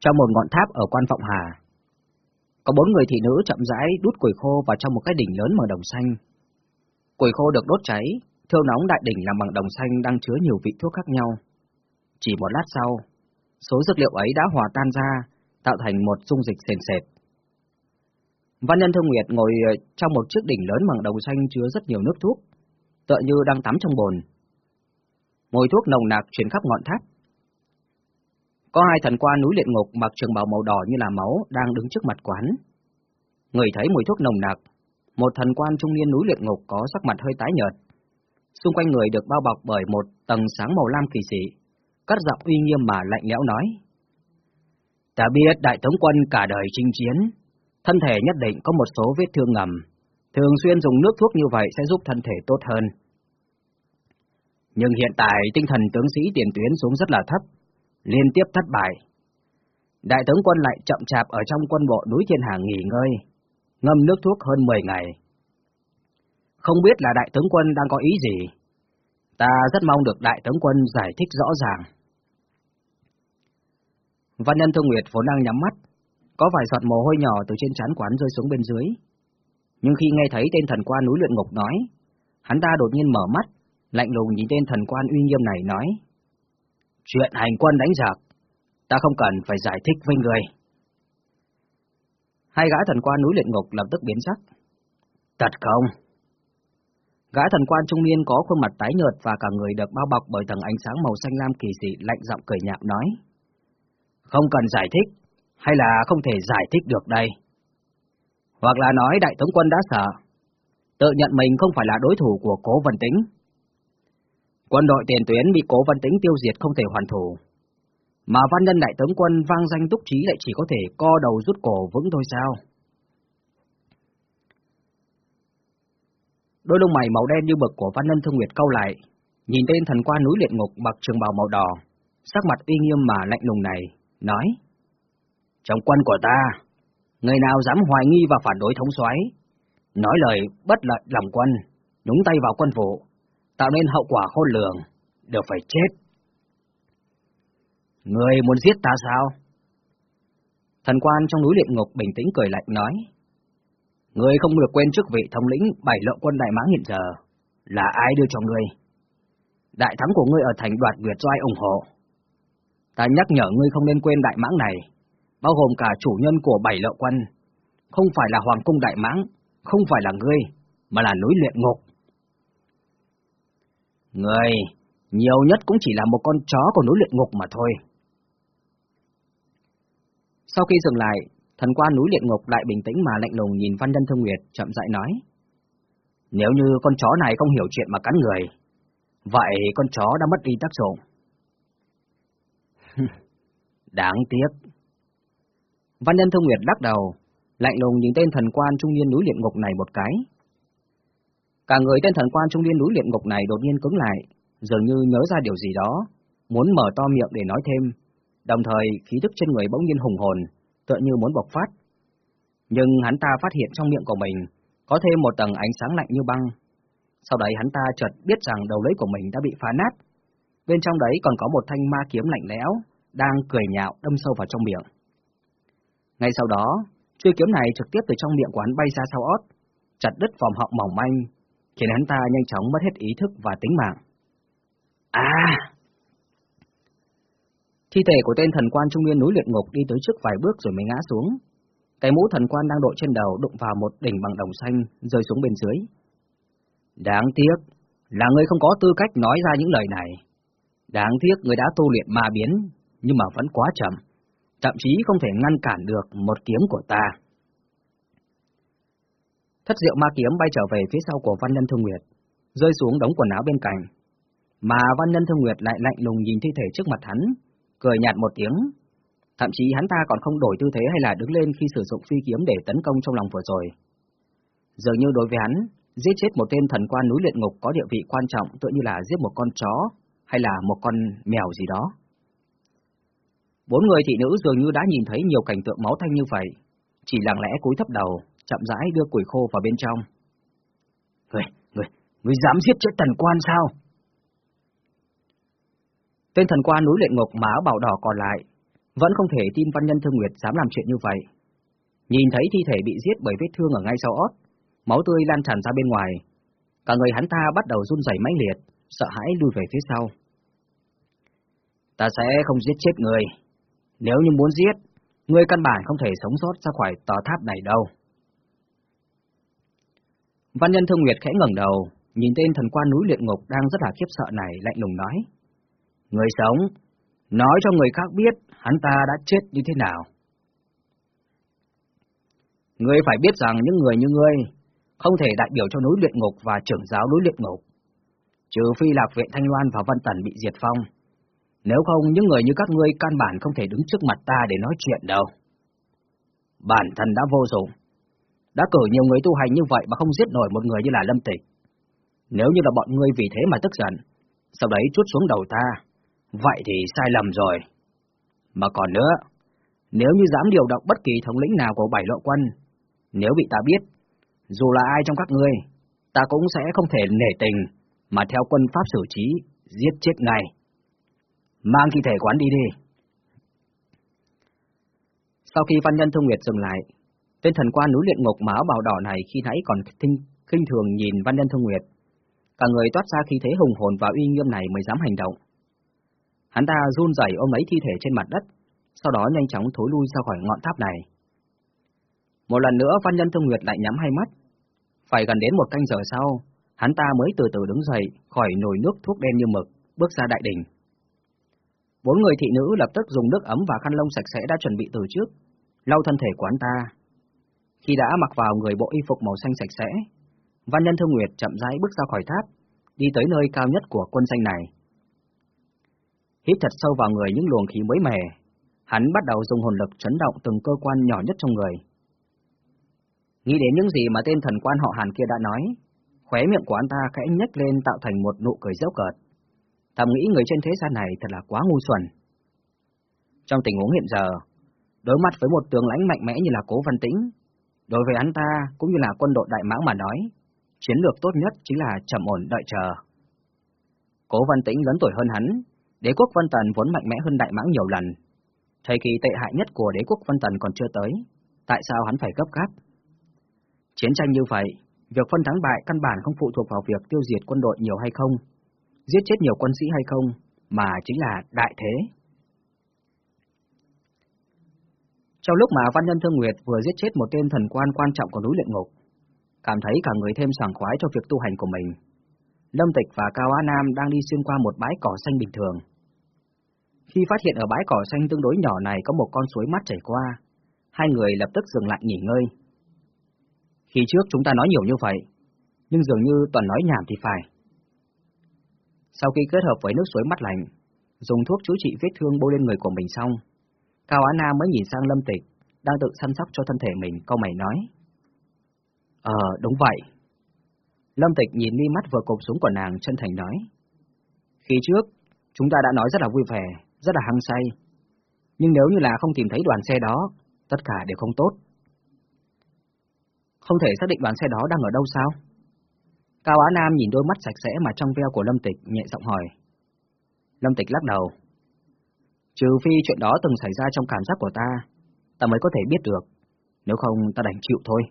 trong một ngọn tháp ở quan Vọng Hà. Có bốn người thị nữ chậm rãi đút củi khô vào trong một cái đỉnh lớn màu đồng xanh. Củi khô được đốt cháy, thiêu nóng đại đỉnh làm bằng đồng xanh đang chứa nhiều vị thuốc khác nhau. Chỉ một lát sau, số dược liệu ấy đã hòa tan ra, tạo thành một dung dịch sền sệt. Văn nhân Thương Nguyệt ngồi ờ, trong một chiếc đỉnh lớn bằng đồng xanh chứa rất nhiều nước thuốc, tựa như đang tắm trong bồn. Mùi thuốc nồng nặc truyền khắp ngọn tháp. Có hai thần quan núi luyện ngục mặc trường bào màu đỏ như là máu đang đứng trước mặt quán. Người thấy mùi thuốc nồng nặc, một thần quan trung niên núi luyện ngục có sắc mặt hơi tái nhợt. Xung quanh người được bao bọc bởi một tầng sáng màu lam kỳ dị, cắt giọng uy nghiêm mà lạnh lẽo nói. Ta biết đại thống quân cả đời chinh chiến, thân thể nhất định có một số vết thương ngầm, thường xuyên dùng nước thuốc như vậy sẽ giúp thân thể tốt hơn. Nhưng hiện tại tinh thần tướng sĩ tiền tuyến xuống rất là thấp, liên tiếp thất bại. Đại tướng quân lại chậm chạp ở trong quân bộ núi Thiên Hà nghỉ ngơi, ngâm nước thuốc hơn 10 ngày. Không biết là đại tướng quân đang có ý gì? Ta rất mong được đại tướng quân giải thích rõ ràng. Văn nhân Thương Nguyệt vốn đang nhắm mắt, có vài giọt mồ hôi nhỏ từ trên trán quán rơi xuống bên dưới. Nhưng khi nghe thấy tên thần quan núi luyện ngục nói, hắn ta đột nhiên mở mắt, lạnh lùng nhìn tên thần quan uy nghiêm này nói. Chuyện hành quân đánh giặc, ta không cần phải giải thích với người. Hai gã thần quan núi luyện ngục lập tức biến sắc. Thật không? Gã thần quan trung niên có khuôn mặt tái nhợt và cả người được bao bọc bởi tầng ánh sáng màu xanh lam kỳ dị lạnh giọng cười nhạt nói. Không cần giải thích, hay là không thể giải thích được đây? Hoặc là nói đại thống quân đã sợ, tự nhận mình không phải là đối thủ của cố vân tính. Quân đội tiền tuyến bị cố Văn Tĩnh tiêu diệt không thể hoàn thủ, mà văn nhân đại tướng quân vang danh túc trí lại chỉ có thể co đầu rút cổ vững thôi sao? Đôi lông mày màu đen như bực của văn nhân thương nguyệt câu lại, nhìn tên thần quan núi luyện ngục mặc trường bào màu đỏ, sắc mặt uy nghiêm mà lạnh lùng này, nói: "Trong quân của ta, người nào dám hoài nghi và phản đối thống soái, nói lời bất lợi lòng quân, nhúng tay vào quân vụ, tạo nên hậu quả khôn lường, đều phải chết." Người muốn giết ta sao? Thần quan trong núi luyện ngục bình tĩnh cười lạnh nói. Người không được quên chức vị thống lĩnh bảy lộ quân Đại Mãng hiện giờ. Là ai đưa cho người? Đại thắng của ngươi ở thành đoạt Nguyệt do ai ủng hộ? Ta nhắc nhở ngươi không nên quên Đại Mãng này, bao gồm cả chủ nhân của bảy lộ quân. Không phải là Hoàng cung Đại Mãng, không phải là ngươi, mà là núi luyện ngục. Ngươi, nhiều nhất cũng chỉ là một con chó của núi luyện ngục mà thôi. Sau khi dừng lại, thần quan núi luyện ngục lại bình tĩnh mà lạnh lùng nhìn Văn Nhân Thương Nguyệt, chậm rãi nói. Nếu như con chó này không hiểu chuyện mà cắn người, vậy con chó đã mất đi tác dụng. Đáng tiếc. Văn Nhân Thương Nguyệt lắc đầu, lạnh lùng nhìn tên thần quan trung niên núi luyện ngục này một cái. Cả người tên thần quan trung niên núi luyện ngục này đột nhiên cứng lại, dường như nhớ ra điều gì đó, muốn mở to miệng để nói thêm, Đồng thời, khí thức trên người bỗng nhiên hùng hồn, tựa như muốn bộc phát. Nhưng hắn ta phát hiện trong miệng của mình có thêm một tầng ánh sáng lạnh như băng. Sau đấy hắn ta chợt biết rằng đầu lưỡi của mình đã bị phá nát. Bên trong đấy còn có một thanh ma kiếm lạnh lẽo, đang cười nhạo đâm sâu vào trong miệng. Ngay sau đó, chuôi kiếm này trực tiếp từ trong miệng của hắn bay ra sau ót, chặt đứt vòng họng mỏng manh, khiến hắn ta nhanh chóng mất hết ý thức và tính mạng. À! Thi thể của tên thần quan trung niên núi luyện ngục đi tới trước vài bước rồi mới ngã xuống. Cái mũ thần quan đang đội trên đầu đụng vào một đỉnh bằng đồng xanh, rơi xuống bên dưới. Đáng tiếc, là người không có tư cách nói ra những lời này. Đáng tiếc người đã tu luyện ma biến, nhưng mà vẫn quá chậm, thậm chí không thể ngăn cản được một kiếm của ta. Thất diệu ma kiếm bay trở về phía sau của Văn Nhân Thương Nguyệt, rơi xuống đống quần áo bên cạnh. Mà Văn Nhân Thương Nguyệt lại lạnh lùng nhìn thi thể trước mặt hắn, cười nhạt một tiếng. Thậm chí hắn ta còn không đổi tư thế hay là đứng lên khi sử dụng phi kiếm để tấn công trong lòng vừa rồi. Dường như đối với hắn, giết chết một tên thần quan núi luyện ngục có địa vị quan trọng tựa như là giết một con chó hay là một con mèo gì đó. Bốn người thị nữ dường như đã nhìn thấy nhiều cảnh tượng máu thanh như vậy, chỉ lặng lẽ cúi thấp đầu, chậm rãi đưa củi khô vào bên trong. Người, người, người dám giết chết thần quan sao? Tên thần quan núi luyện ngục má bảo đỏ còn lại, Vẫn không thể tin Văn Nhân Thương Nguyệt dám làm chuyện như vậy. Nhìn thấy thi thể bị giết bởi vết thương ở ngay sau ót, máu tươi lan tràn ra bên ngoài. Cả người hắn ta bắt đầu run rẩy mãnh liệt, sợ hãi lùi về phía sau. Ta sẽ không giết chết người. Nếu như muốn giết, người căn bản không thể sống sót ra khỏi tòa tháp này đâu. Văn nhân Thương Nguyệt khẽ ngẩng đầu, nhìn tên thần quan núi luyện ngục đang rất là khiếp sợ này lạnh lùng nói. Người sống, nói cho người khác biết hắn ta đã chết như thế nào. Ngươi phải biết rằng những người như ngươi không thể đại biểu cho núi luyện ngục và trưởng giáo núi luyện ngục. Trừ phi lạc viện Thanh Loan và Văn Tần bị diệt phong. Nếu không, những người như các ngươi căn bản không thể đứng trước mặt ta để nói chuyện đâu. Bản thân đã vô dụng. Đã cử nhiều người tu hành như vậy mà không giết nổi một người như là Lâm Tịch. Nếu như là bọn ngươi vì thế mà tức giận, sau đấy chút xuống đầu ta, vậy thì sai lầm rồi. Mà còn nữa, nếu như dám điều động bất kỳ thống lĩnh nào của bảy lộ quân, nếu bị ta biết, dù là ai trong các ngươi, ta cũng sẽ không thể nể tình mà theo quân pháp xử trí, giết chết ngay. Mang thi thể quán đi đi. Sau khi văn nhân thông nguyệt dừng lại, tên thần quan núi luyện ngục mà áo bào đỏ này khi nãy còn thinh, khinh thường nhìn văn nhân thương nguyệt. Cả người toát ra khí thế hùng hồn và uy nghiêm này mới dám hành động. Hắn ta run rẩy ôm lấy thi thể trên mặt đất, sau đó nhanh chóng thối lui ra khỏi ngọn tháp này. Một lần nữa văn nhân thương nguyệt lại nhắm hai mắt. Phải gần đến một canh giờ sau, hắn ta mới từ từ đứng dậy khỏi nồi nước thuốc đen như mực, bước ra đại đình. Bốn người thị nữ lập tức dùng nước ấm và khăn lông sạch sẽ đã chuẩn bị từ trước, lau thân thể của hắn ta. Khi đã mặc vào người bộ y phục màu xanh sạch sẽ, Văn Nhân Thương Nguyệt chậm rãi bước ra khỏi tháp, đi tới nơi cao nhất của quân danh này. Hít thật sâu vào người những luồng khí mới mẻ, hắn bắt đầu dùng hồn lực chấn động từng cơ quan nhỏ nhất trong người. Nghĩ đến những gì mà tên thần quan họ Hàn kia đã nói, khóe miệng của anh ta khẽ nhếch lên tạo thành một nụ cười dễu cợt. Thầm nghĩ người trên thế gian này thật là quá ngu xuẩn. Trong tình huống hiện giờ, đối mặt với một tướng lãnh mạnh mẽ như là Cố Văn Tĩnh, đối với hắn ta cũng như là quân đội Đại Mãng mà nói, chiến lược tốt nhất chính là chậm ổn đợi chờ. Cố Văn Tĩnh lớn tuổi hơn hắn, đế quốc Văn Tần vốn mạnh mẽ hơn Đại Mãng nhiều lần. Thời kỳ tệ hại nhất của đế quốc Văn Tần còn chưa tới, tại sao hắn phải gấp gáp? Chiến tranh như vậy, việc phân thắng bại căn bản không phụ thuộc vào việc tiêu diệt quân đội nhiều hay không, giết chết nhiều quân sĩ hay không, mà chính là đại thế. Trong lúc mà Văn Nhân Thương Nguyệt vừa giết chết một tên thần quan quan trọng của núi luyện ngục, cảm thấy cả người thêm sảng khoái cho việc tu hành của mình, Lâm Tịch và Cao Á Nam đang đi xuyên qua một bãi cỏ xanh bình thường. Khi phát hiện ở bãi cỏ xanh tương đối nhỏ này có một con suối mắt chảy qua, hai người lập tức dừng lại nghỉ ngơi. Khi trước chúng ta nói nhiều như vậy, nhưng dường như toàn nói nhảm thì phải. Sau khi kết hợp với nước suối mắt lạnh, dùng thuốc chữa trị vết thương bôi lên người của mình xong, Cao Á Nam mới nhìn sang Lâm Tịch, đang tự săn sóc cho thân thể mình, câu mày nói. Ờ, đúng vậy. Lâm Tịch nhìn mi mắt vừa cộp xuống của nàng, chân thành nói. Khi trước, chúng ta đã nói rất là vui vẻ, rất là hăng say. Nhưng nếu như là không tìm thấy đoàn xe đó, tất cả đều không tốt. Không thể xác định đoàn xe đó đang ở đâu sao? Cao Á Nam nhìn đôi mắt sạch sẽ mà trong veo của Lâm Tịch, nhẹ giọng hỏi. Lâm Tịch lắc đầu. Trừ phi chuyện đó từng xảy ra trong cảm giác của ta, ta mới có thể biết được, nếu không ta đành chịu thôi.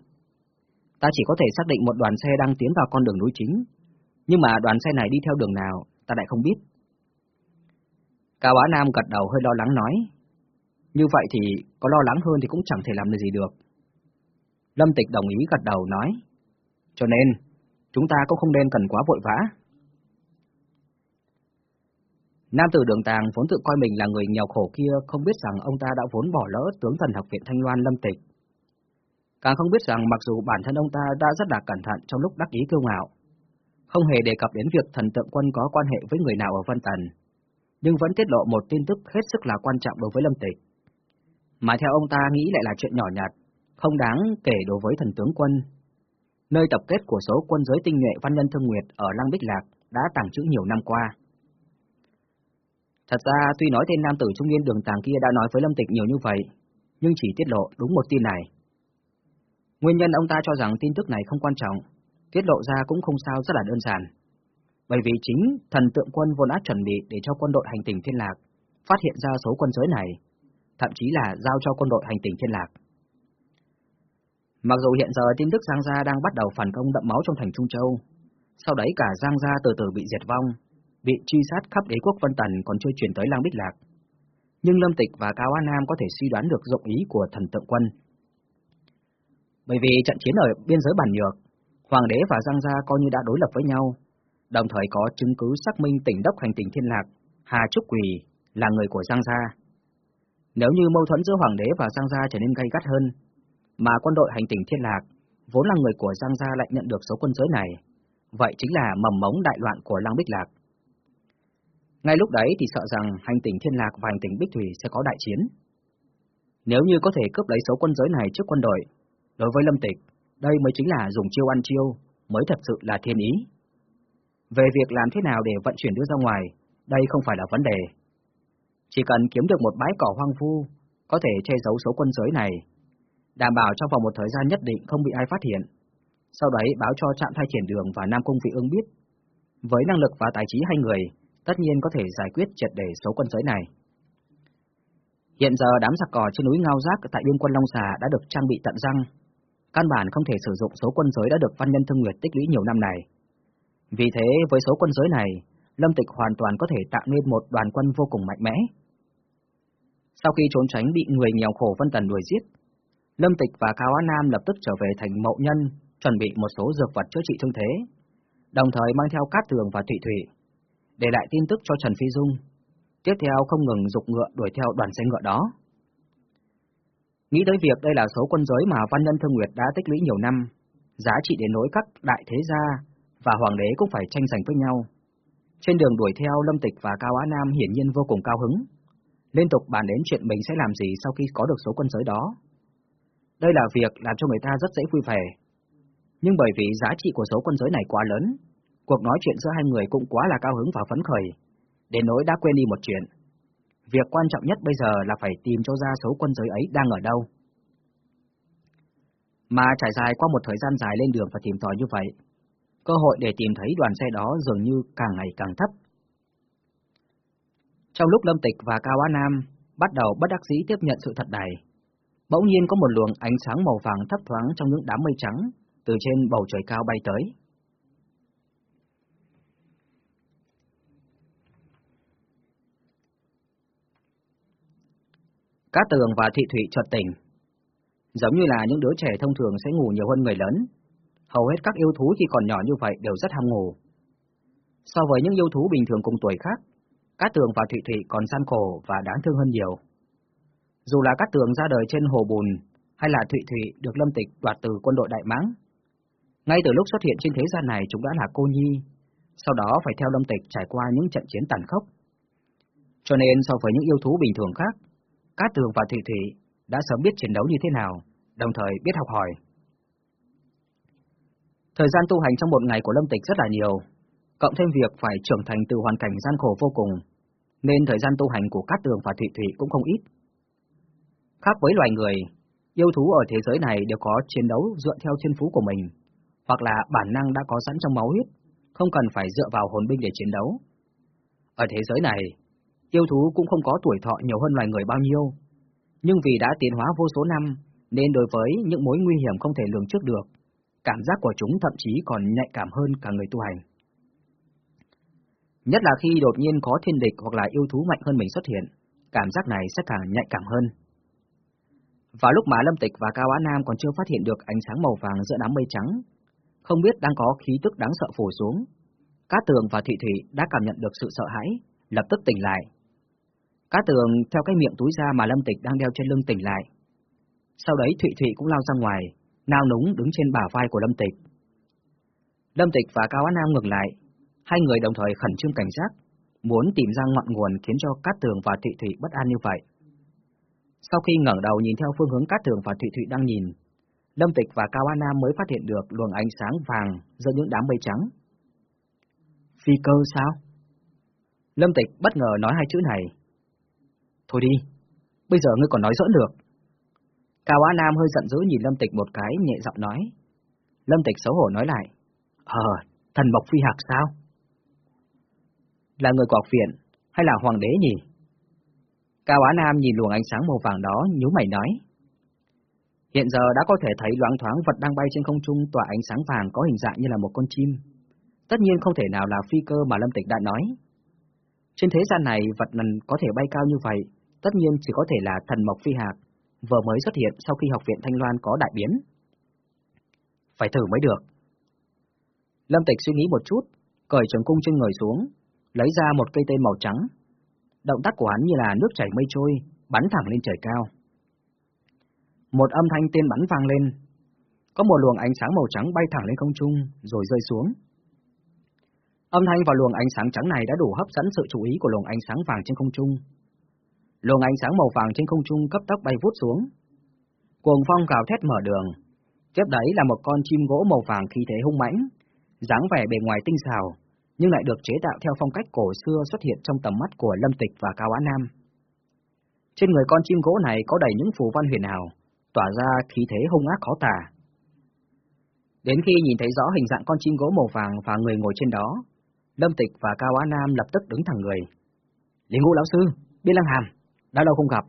Ta chỉ có thể xác định một đoàn xe đang tiến vào con đường núi chính, nhưng mà đoàn xe này đi theo đường nào, ta lại không biết. Cao Á Nam gật đầu hơi lo lắng nói, như vậy thì có lo lắng hơn thì cũng chẳng thể làm được gì được. Lâm Tịch đồng ý gật đầu nói, cho nên, chúng ta cũng không nên cần quá vội vã. Nam tử đường tàng vốn tự coi mình là người nghèo khổ kia không biết rằng ông ta đã vốn bỏ lỡ tướng thần học viện Thanh Loan Lâm Tịch. Càng không biết rằng mặc dù bản thân ông ta đã rất là cẩn thận trong lúc đắc ý kiêu ngạo, không hề đề cập đến việc thần tượng quân có quan hệ với người nào ở Vân Tần, nhưng vẫn tiết lộ một tin tức hết sức là quan trọng đối với Lâm Tịch. Mà theo ông ta nghĩ lại là chuyện nhỏ nhặt, không đáng kể đối với thần tướng quân. Nơi tập kết của số quân giới tinh nhuệ văn nhân thương nguyệt ở Lăng Bích Lạc đã tàng trữ nhiều năm qua. Thật ra tuy nói tên nam tử trung niên đường tàng kia đã nói với Lâm Tịch nhiều như vậy, nhưng chỉ tiết lộ đúng một tin này. Nguyên nhân ông ta cho rằng tin tức này không quan trọng, tiết lộ ra cũng không sao rất là đơn giản. Bởi vì chính thần tượng quân vốn đã chuẩn bị để cho quân đội hành tình thiên lạc phát hiện ra số quân giới này, thậm chí là giao cho quân đội hành tỉnh thiên lạc. Mặc dù hiện giờ tin tức Giang Gia đang bắt đầu phản công đậm máu trong thành Trung Châu, sau đấy cả Giang Gia từ từ bị diệt vong, bị truy sát khắp đế quốc Vân Tần còn chưa chuyển tới Lang Bích Lạc. Nhưng Lâm Tịch và Cao An Nam có thể suy đoán được dụng ý của thần tượng quân. Bởi vì trận chiến ở biên giới bản nhược, Hoàng đế và Giang Gia coi như đã đối lập với nhau, đồng thời có chứng cứ xác minh tỉnh đốc hành tỉnh Thiên Lạc, Hà Trúc Quỳ là người của Giang Gia. Nếu như mâu thuẫn giữa Hoàng đế và Giang Gia trở nên gay gắt hơn, mà quân đội hành tỉnh Thiên Lạc, vốn là người của Giang Gia lại nhận được số quân giới này, vậy chính là mầm mống đại loạn của Lang Bích Lạc. Ngay lúc đấy thì sợ rằng hành tỉnh Thiên Lạc và hành tỉnh Bích Thủy sẽ có đại chiến. Nếu như có thể cướp lấy số quân giới này trước quân đội, đối với Lâm Tịch, đây mới chính là dùng chiêu ăn chiêu, mới thật sự là thiên ý. Về việc làm thế nào để vận chuyển đưa ra ngoài, đây không phải là vấn đề. Chỉ cần kiếm được một bãi cỏ hoang vu, có thể che giấu số quân giới này, đảm bảo trong vòng một thời gian nhất định không bị ai phát hiện. Sau đấy báo cho trạm thay triển đường và Nam Cung Vị ương biết. Với năng lực và tài trí hai người, tất nhiên có thể giải quyết triệt để số quân giới này. Hiện giờ đám giặc cò trên núi Ngao Giác tại biên quân Long Xà đã được trang bị tận răng. Căn bản không thể sử dụng số quân giới đã được Văn Nhân Thương Nguyệt tích lũy nhiều năm này. Vì thế, với số quân giới này, Lâm Tịch hoàn toàn có thể tạo nên một đoàn quân vô cùng mạnh mẽ. Sau khi trốn tránh bị người nghèo khổ Vân Tần đuổi giết, Lâm Tịch và Cao Á Nam lập tức trở về thành mậu nhân, chuẩn bị một số dược vật chữa trị thương thế, đồng thời mang theo Cát Tường và Thụy Thủy, để lại tin tức cho Trần Phi Dung. Tiếp theo không ngừng dục ngựa đuổi theo đoàn xe ngựa đó. Nghĩ tới việc đây là số quân giới mà Văn Nhân Thương Nguyệt đã tích lũy nhiều năm, giá trị đến nỗi các đại thế gia và hoàng đế cũng phải tranh giành với nhau. Trên đường đuổi theo Lâm Tịch và Cao Á Nam hiển nhiên vô cùng cao hứng, liên tục bàn đến chuyện mình sẽ làm gì sau khi có được số quân giới đó. Đây là việc làm cho người ta rất dễ vui vẻ. Nhưng bởi vì giá trị của số quân giới này quá lớn, cuộc nói chuyện giữa hai người cũng quá là cao hứng và phấn khởi, đến nỗi đã quên đi một chuyện. Việc quan trọng nhất bây giờ là phải tìm cho ra số quân giới ấy đang ở đâu. Mà trải dài qua một thời gian dài lên đường và tìm tòi như vậy, cơ hội để tìm thấy đoàn xe đó dường như càng ngày càng thấp. Trong lúc Lâm Tịch và Cao Á Nam bắt đầu bất đắc dĩ tiếp nhận sự thật này, bỗng nhiên có một luồng ánh sáng màu vàng thấp thoáng trong những đám mây trắng từ trên bầu trời cao bay tới. Cát Tường và Thị Thụy chợt tỉnh. Giống như là những đứa trẻ thông thường sẽ ngủ nhiều hơn người lớn, hầu hết các yêu thú khi còn nhỏ như vậy đều rất ham ngủ. So với những yêu thú bình thường cùng tuổi khác, Cát Tường và Thụy Thụy còn gian khổ và đáng thương hơn nhiều. Dù là Cát Tường ra đời trên hồ bùn, hay là Thụy Thụy được Lâm Tịch đoạt từ quân đội Đại Mãng, ngay từ lúc xuất hiện trên thế gian này chúng đã là cô nhi, sau đó phải theo Lâm Tịch trải qua những trận chiến tàn khốc. Cho nên so với những yêu thú bình thường khác, Cát Tường và Thụy Thụy đã sớm biết chiến đấu như thế nào, đồng thời biết học hỏi. Thời gian tu hành trong một ngày của Lâm Tịch rất là nhiều, cộng thêm việc phải trưởng thành từ hoàn cảnh gian khổ vô cùng, nên thời gian tu hành của Cát Tường và Thụy Thụy cũng không ít. Khác với loài người, yêu thú ở thế giới này đều có chiến đấu dựa theo thiên phú của mình, hoặc là bản năng đã có sẵn trong máu huyết, không cần phải dựa vào hồn binh để chiến đấu. Ở thế giới này, yêu thú cũng không có tuổi thọ nhiều hơn loài người bao nhiêu, nhưng vì đã tiến hóa vô số năm, nên đối với những mối nguy hiểm không thể lường trước được, cảm giác của chúng thậm chí còn nhạy cảm hơn cả người tu hành. Nhất là khi đột nhiên có thiên địch hoặc là yêu thú mạnh hơn mình xuất hiện, cảm giác này sẽ càng nhạy cảm hơn. Vào lúc mà Lâm Tịch và Cao Á Nam còn chưa phát hiện được ánh sáng màu vàng giữa đám mây trắng, không biết đang có khí tức đáng sợ phủ xuống, Cát Tường và Thị Thủy đã cảm nhận được sự sợ hãi, lập tức tỉnh lại. Cát Tường theo cái miệng túi ra mà Lâm Tịch đang đeo trên lưng tỉnh lại. Sau đấy Thụy Thụy cũng lao ra ngoài, nao núng đứng trên bả vai của Lâm Tịch. Lâm Tịch và Cao Á Nam ngừng lại, hai người đồng thời khẩn trương cảnh giác, muốn tìm ra ngọn nguồn khiến cho Cát Tường và Thụy Thụy bất an như vậy. Sau khi ngẩng đầu nhìn theo phương hướng Cát Tường và Thụy Thụy đang nhìn, Lâm Tịch và Cao An Nam mới phát hiện được luồng ánh sáng vàng giữa những đám mây trắng. Phi cơ sao? Lâm Tịch bất ngờ nói hai chữ này. Thôi đi, bây giờ ngươi còn nói dỡn được. Cao Á Nam hơi giận dữ nhìn Lâm Tịch một cái, nhẹ giọng nói. Lâm Tịch xấu hổ nói lại. Ờ, thần Mộc Phi Hạc sao? Là người của học viện, hay là hoàng đế nhỉ? Cao Á Nam nhìn luồng ánh sáng màu vàng đó, nhíu mày nói. Hiện giờ đã có thể thấy loáng thoáng vật đang bay trên không trung tỏa ánh sáng vàng có hình dạng như là một con chim. Tất nhiên không thể nào là phi cơ mà Lâm Tịch đã nói. Trên thế gian này, vật lần có thể bay cao như vậy, tất nhiên chỉ có thể là thần mộc phi hạc, vừa mới xuất hiện sau khi học viện Thanh Loan có đại biến. Phải thử mới được. Lâm Tịch suy nghĩ một chút, cởi trường cung trên người xuống, lấy ra một cây tên màu trắng. Động tác của hắn như là nước chảy mây trôi, bắn thẳng lên trời cao. Một âm thanh tiên bắn vang lên. Có một luồng ánh sáng màu trắng bay thẳng lên không trung, rồi rơi xuống. Âm thanh và luồng ánh sáng trắng này đã đủ hấp dẫn sự chú ý của luồng ánh sáng vàng trên không trung. Luồng ánh sáng màu vàng trên không trung cấp tốc bay vút xuống. Cuồng phong gào thét mở đường. Tiếp đấy là một con chim gỗ màu vàng khí thế hung mãnh, dáng vẻ bề ngoài tinh xảo, nhưng lại được chế tạo theo phong cách cổ xưa xuất hiện trong tầm mắt của Lâm Tịch và Cao Á Nam. Trên người con chim gỗ này có đầy những phù văn huyền ảo, tỏa ra khí thế hung ác khó tả. Đến khi nhìn thấy rõ hình dạng con chim gỗ màu vàng và người ngồi trên đó, Lâm Tịch và Cao Á Nam lập tức đứng thẳng người. Lý Ngũ lão sư, Biên Lăng Hàm, đã lâu không gặp.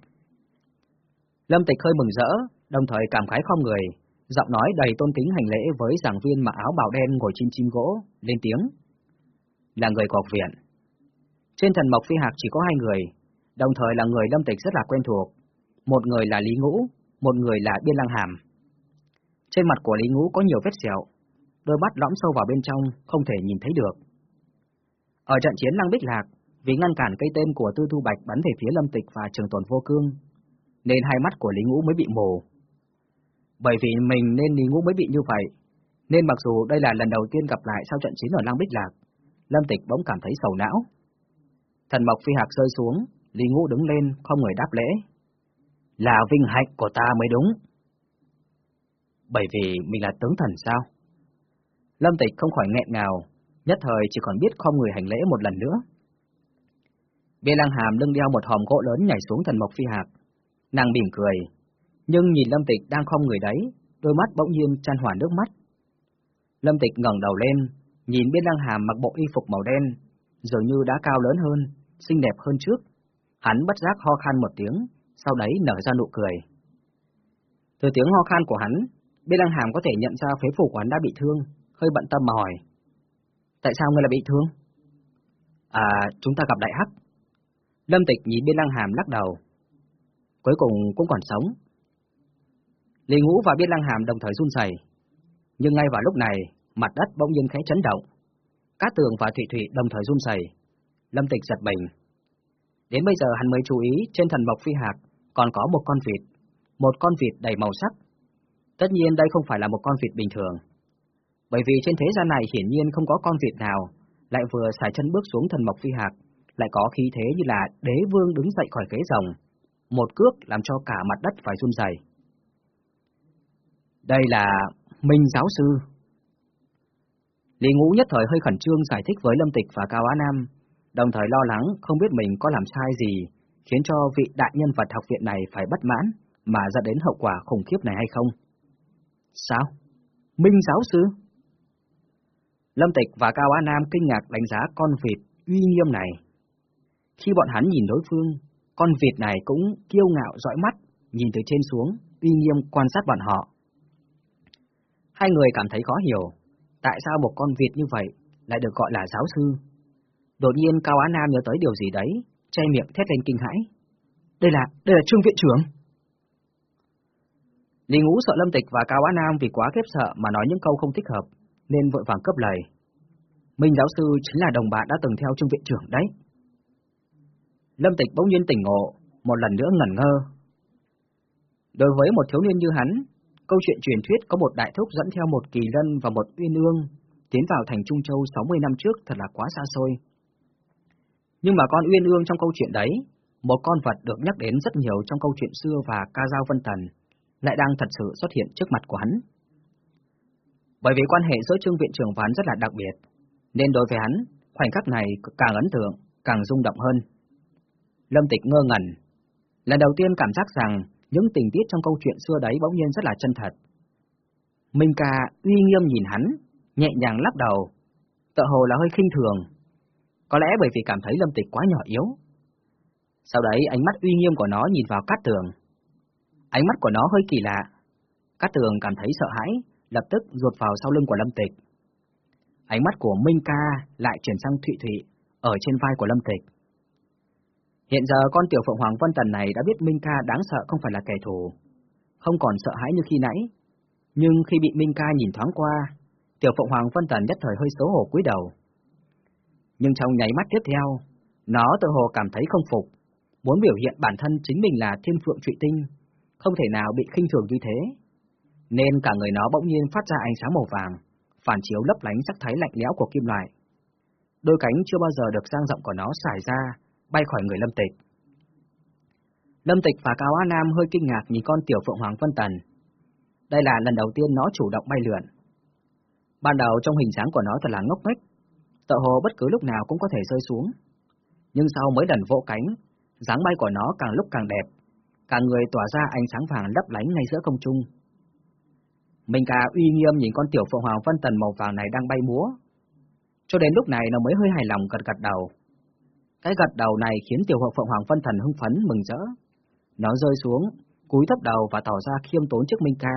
Lâm Tịch hơi mừng rỡ, đồng thời cảm khái không người, giọng nói đầy tôn kính hành lễ với giảng viên mặc áo bào đen ngồi trên chim gỗ, lên tiếng. Là người của học viện. Trên thần mộc phi hạc chỉ có hai người, đồng thời là người Lâm Tịch rất là quen thuộc. Một người là Lý Ngũ, một người là Biên Lăng Hàm. Trên mặt của Lý Ngũ có nhiều vết sẹo, đôi mắt lõm sâu vào bên trong, không thể nhìn thấy được. Ở trận chiến Lăng Bích Lạc, vì ngăn cản cây tên của Tư Thu Bạch bắn về phía Lâm Tịch và Trường Tồn Vô Cương, nên hai mắt của Lý Ngũ mới bị mù. Bởi vì mình nên Lý Ngũ mới bị như vậy, nên mặc dù đây là lần đầu tiên gặp lại sau trận chiến ở Lang Bích Lạc, Lâm Tịch bỗng cảm thấy sầu não. Thần Mộc Phi Hạc rơi xuống, Lý Ngũ đứng lên, không người đáp lễ. Là vinh hạnh của ta mới đúng. Bởi vì mình là tướng thần sao? Lâm Tịch không khỏi nghẹn ngào, nhất thời chỉ còn biết không người hành lễ một lần nữa. Bê Lăng Hàm lưng đeo một hòm gỗ lớn nhảy xuống thần mộc phi hạc. Nàng mỉm cười, nhưng nhìn Lâm Tịch đang không người đấy, đôi mắt bỗng nhiên chan hòa nước mắt. Lâm Tịch ngẩng đầu lên, nhìn Bê Lăng Hàm mặc bộ y phục màu đen, dường như đã cao lớn hơn, xinh đẹp hơn trước. Hắn bất giác ho khan một tiếng, sau đấy nở ra nụ cười. Từ tiếng ho khan của hắn, Bê Lăng Hàm có thể nhận ra phế phủ của hắn đã bị thương, hơi bận tâm mà hỏi. Tại sao ngươi lại bị thương? À, chúng ta gặp đại hắc. Lâm Tịch nhìn Biên Lăng Hàm lắc đầu. Cuối cùng cũng còn sống. Lý Ngũ và Biên Lăng Hàm đồng thời run rẩy, nhưng ngay vào lúc này, mặt đất bỗng nhiên khẽ chấn động. Cát Tường và Thụy Thụy đồng thời run rẩy. Lâm Tịch giật mình. Đến bây giờ hắn mới chú ý trên thần mộc phi hạc còn có một con vịt, một con vịt đầy màu sắc. Tất nhiên đây không phải là một con vịt bình thường. Bởi vì trên thế gian này hiển nhiên không có con vịt nào lại vừa xài chân bước xuống thần mộc phi hạc, lại có khí thế như là đế vương đứng dậy khỏi ghế rồng, một cước làm cho cả mặt đất phải run rẩy. Đây là Minh giáo sư. Lý Ngũ nhất thời hơi khẩn trương giải thích với Lâm Tịch và Cao Á Nam, đồng thời lo lắng không biết mình có làm sai gì, khiến cho vị đại nhân vật học viện này phải bất mãn, mà dẫn đến hậu quả khủng khiếp này hay không. Sao? Minh giáo sư? Lâm Tịch và Cao Á Nam kinh ngạc đánh giá con vịt uy nghiêm này. Khi bọn hắn nhìn đối phương, con vịt này cũng kiêu ngạo dõi mắt, nhìn từ trên xuống, uy nghiêm quan sát bọn họ. Hai người cảm thấy khó hiểu, tại sao một con vịt như vậy lại được gọi là giáo sư. Đột nhiên Cao Á Nam nhớ tới điều gì đấy, che miệng thét lên kinh hãi. Đây là, đây là Trương Viện trưởng. Lý Ngũ sợ Lâm Tịch và Cao Á Nam vì quá khiếp sợ mà nói những câu không thích hợp, nên vội vàng cấp lời. Minh giáo sư chính là đồng bạn đã từng theo Trương Viện trưởng đấy. Lâm Tịch bỗng nhiên tỉnh ngộ, một lần nữa ngẩn ngơ. Đối với một thiếu niên như hắn, câu chuyện truyền thuyết có một đại thúc dẫn theo một kỳ lân và một uyên ương tiến vào thành Trung Châu 60 năm trước thật là quá xa xôi. Nhưng mà con uyên ương trong câu chuyện đấy, một con vật được nhắc đến rất nhiều trong câu chuyện xưa và ca dao vân tần, lại đang thật sự xuất hiện trước mặt của hắn. Bởi vì quan hệ giữa Trương Viện trưởng và hắn rất là đặc biệt, nên đối với hắn, khoảnh khắc này càng ấn tượng, càng rung động hơn. Lâm Tịch ngơ ngẩn. Lần đầu tiên cảm giác rằng những tình tiết trong câu chuyện xưa đấy bỗng nhiên rất là chân thật. Minh ca uy nghiêm nhìn hắn, nhẹ nhàng lắc đầu, tựa hồ là hơi khinh thường. Có lẽ bởi vì cảm thấy Lâm Tịch quá nhỏ yếu. Sau đấy ánh mắt uy nghiêm của nó nhìn vào Cát Tường. Ánh mắt của nó hơi kỳ lạ. Cát Tường cảm thấy sợ hãi, lập tức ruột vào sau lưng của Lâm Tịch. Ánh mắt của Minh Ca lại chuyển sang Thụy Thụy, ở trên vai của Lâm Tịch. Hiện giờ con tiểu Phượng Hoàng Vân Tần này đã biết Minh Ca đáng sợ không phải là kẻ thù, không còn sợ hãi như khi nãy. Nhưng khi bị Minh Ca nhìn thoáng qua, tiểu Phượng Hoàng Vân Tần nhất thời hơi xấu hổ cúi đầu. Nhưng trong nháy mắt tiếp theo, nó tự hồ cảm thấy không phục, muốn biểu hiện bản thân chính mình là thiên phượng trụy tinh, không thể nào bị khinh thường như thế. Nên cả người nó bỗng nhiên phát ra ánh sáng màu vàng, phản chiếu lấp lánh sắc thái lạnh lẽo của kim loại. Đôi cánh chưa bao giờ được sang rộng của nó xải ra, bay khỏi người Lâm Tịch. Lâm Tịch và Cao Á Nam hơi kinh ngạc nhìn con tiểu Phượng Hoàng Vân Tần. Đây là lần đầu tiên nó chủ động bay lượn. Ban đầu trong hình dáng của nó thật là ngốc nghếch, tợ hồ bất cứ lúc nào cũng có thể rơi xuống. Nhưng sau mấy lần vỗ cánh, dáng bay của nó càng lúc càng đẹp, cả người tỏa ra ánh sáng vàng lấp lánh ngay giữa không trung. Minh ca uy nghiêm nhìn con tiểu phượng hoàng vân tần màu vàng này đang bay múa. Cho đến lúc này nó mới hơi hài lòng gật gật đầu. Cái gật đầu này khiến tiểu phượng hoàng vân thần hưng phấn mừng rỡ. Nó rơi xuống, cúi thấp đầu và tỏ ra khiêm tốn trước Minh ca,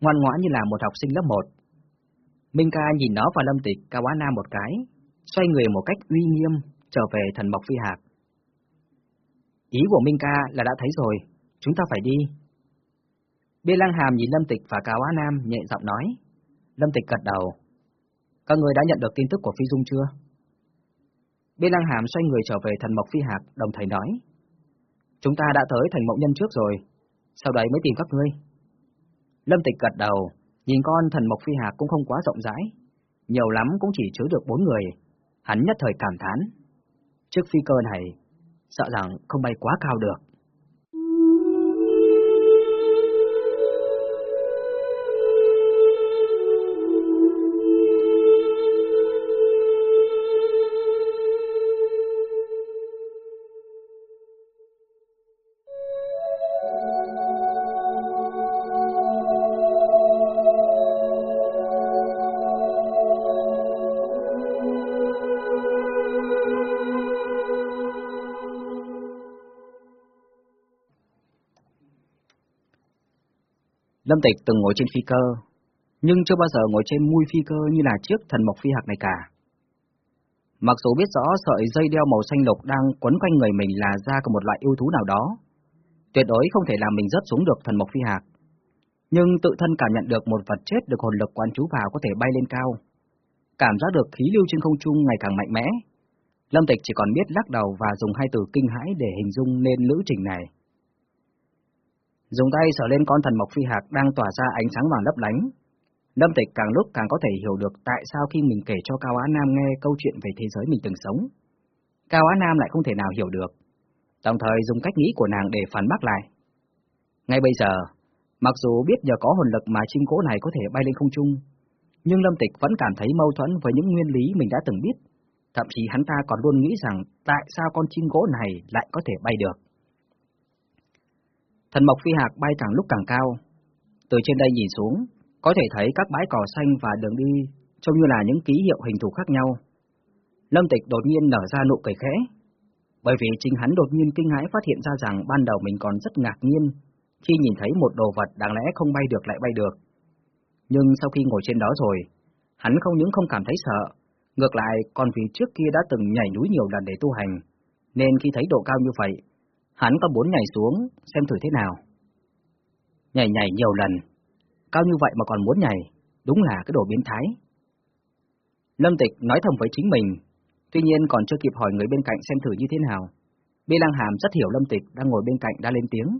ngoan ngoãn như là một học sinh lớp 1. Minh ca nhìn nó và Lâm Tịch cao á nam một cái, xoay người một cách uy nghiêm, trở về thần mộc phi hạc. Ý của Minh ca là đã thấy rồi, chúng ta phải đi. Bê Lăng Hàm nhìn Lâm Tịch và Cao Á Nam nhẹ giọng nói. Lâm Tịch gật đầu. Các người đã nhận được tin tức của Phi Dung chưa? Bên Lăng Hàm xoay người trở về thần mộc phi hạc, đồng thời nói. Chúng ta đã tới thành mộng nhân trước rồi, sau đấy mới tìm các ngươi. Lâm Tịch gật đầu, nhìn con thần mộc phi hạc cũng không quá rộng rãi, nhiều lắm cũng chỉ chứa được bốn người, hắn nhất thời cảm thán. Chiếc phi cơ này, sợ rằng không bay quá cao được. Lâm Tịch từng ngồi trên phi cơ, nhưng chưa bao giờ ngồi trên mui phi cơ như là chiếc thần mộc phi hạc này cả. Mặc dù biết rõ sợi dây đeo màu xanh lục đang quấn quanh người mình là da của một loại yêu thú nào đó, tuyệt đối không thể làm mình rớt xuống được thần mộc phi hạc. Nhưng tự thân cảm nhận được một vật chết được hồn lực quan chú vào có thể bay lên cao. Cảm giác được khí lưu trên không trung ngày càng mạnh mẽ. Lâm Tịch chỉ còn biết lắc đầu và dùng hai từ kinh hãi để hình dung nên lữ trình này. Dùng tay sờ lên con thần mộc phi hạc đang tỏa ra ánh sáng vàng lấp lánh. Lâm Tịch càng lúc càng có thể hiểu được tại sao khi mình kể cho Cao Á Nam nghe câu chuyện về thế giới mình từng sống. Cao Á Nam lại không thể nào hiểu được, đồng thời dùng cách nghĩ của nàng để phản bác lại. Ngay bây giờ, mặc dù biết nhờ có hồn lực mà chim cỗ này có thể bay lên không trung, nhưng Lâm Tịch vẫn cảm thấy mâu thuẫn với những nguyên lý mình đã từng biết. Thậm chí hắn ta còn luôn nghĩ rằng tại sao con chim gỗ này lại có thể bay được. Thần mộc phi hạc bay càng lúc càng cao. Từ trên đây nhìn xuống, có thể thấy các bãi cỏ xanh và đường đi trông như là những ký hiệu hình thù khác nhau. Lâm Tịch đột nhiên nở ra nụ cười khẽ, bởi vì chính hắn đột nhiên kinh hãi phát hiện ra rằng ban đầu mình còn rất ngạc nhiên khi nhìn thấy một đồ vật đáng lẽ không bay được lại bay được. Nhưng sau khi ngồi trên đó rồi, hắn không những không cảm thấy sợ, ngược lại còn vì trước kia đã từng nhảy núi nhiều lần để tu hành, nên khi thấy độ cao như vậy, Hắn có muốn nhảy xuống, xem thử thế nào. Nhảy nhảy nhiều lần, cao như vậy mà còn muốn nhảy, đúng là cái đồ biến thái. Lâm Tịch nói thầm với chính mình, tuy nhiên còn chưa kịp hỏi người bên cạnh xem thử như thế nào. Bê Lăng Hàm rất hiểu Lâm Tịch đang ngồi bên cạnh đã lên tiếng.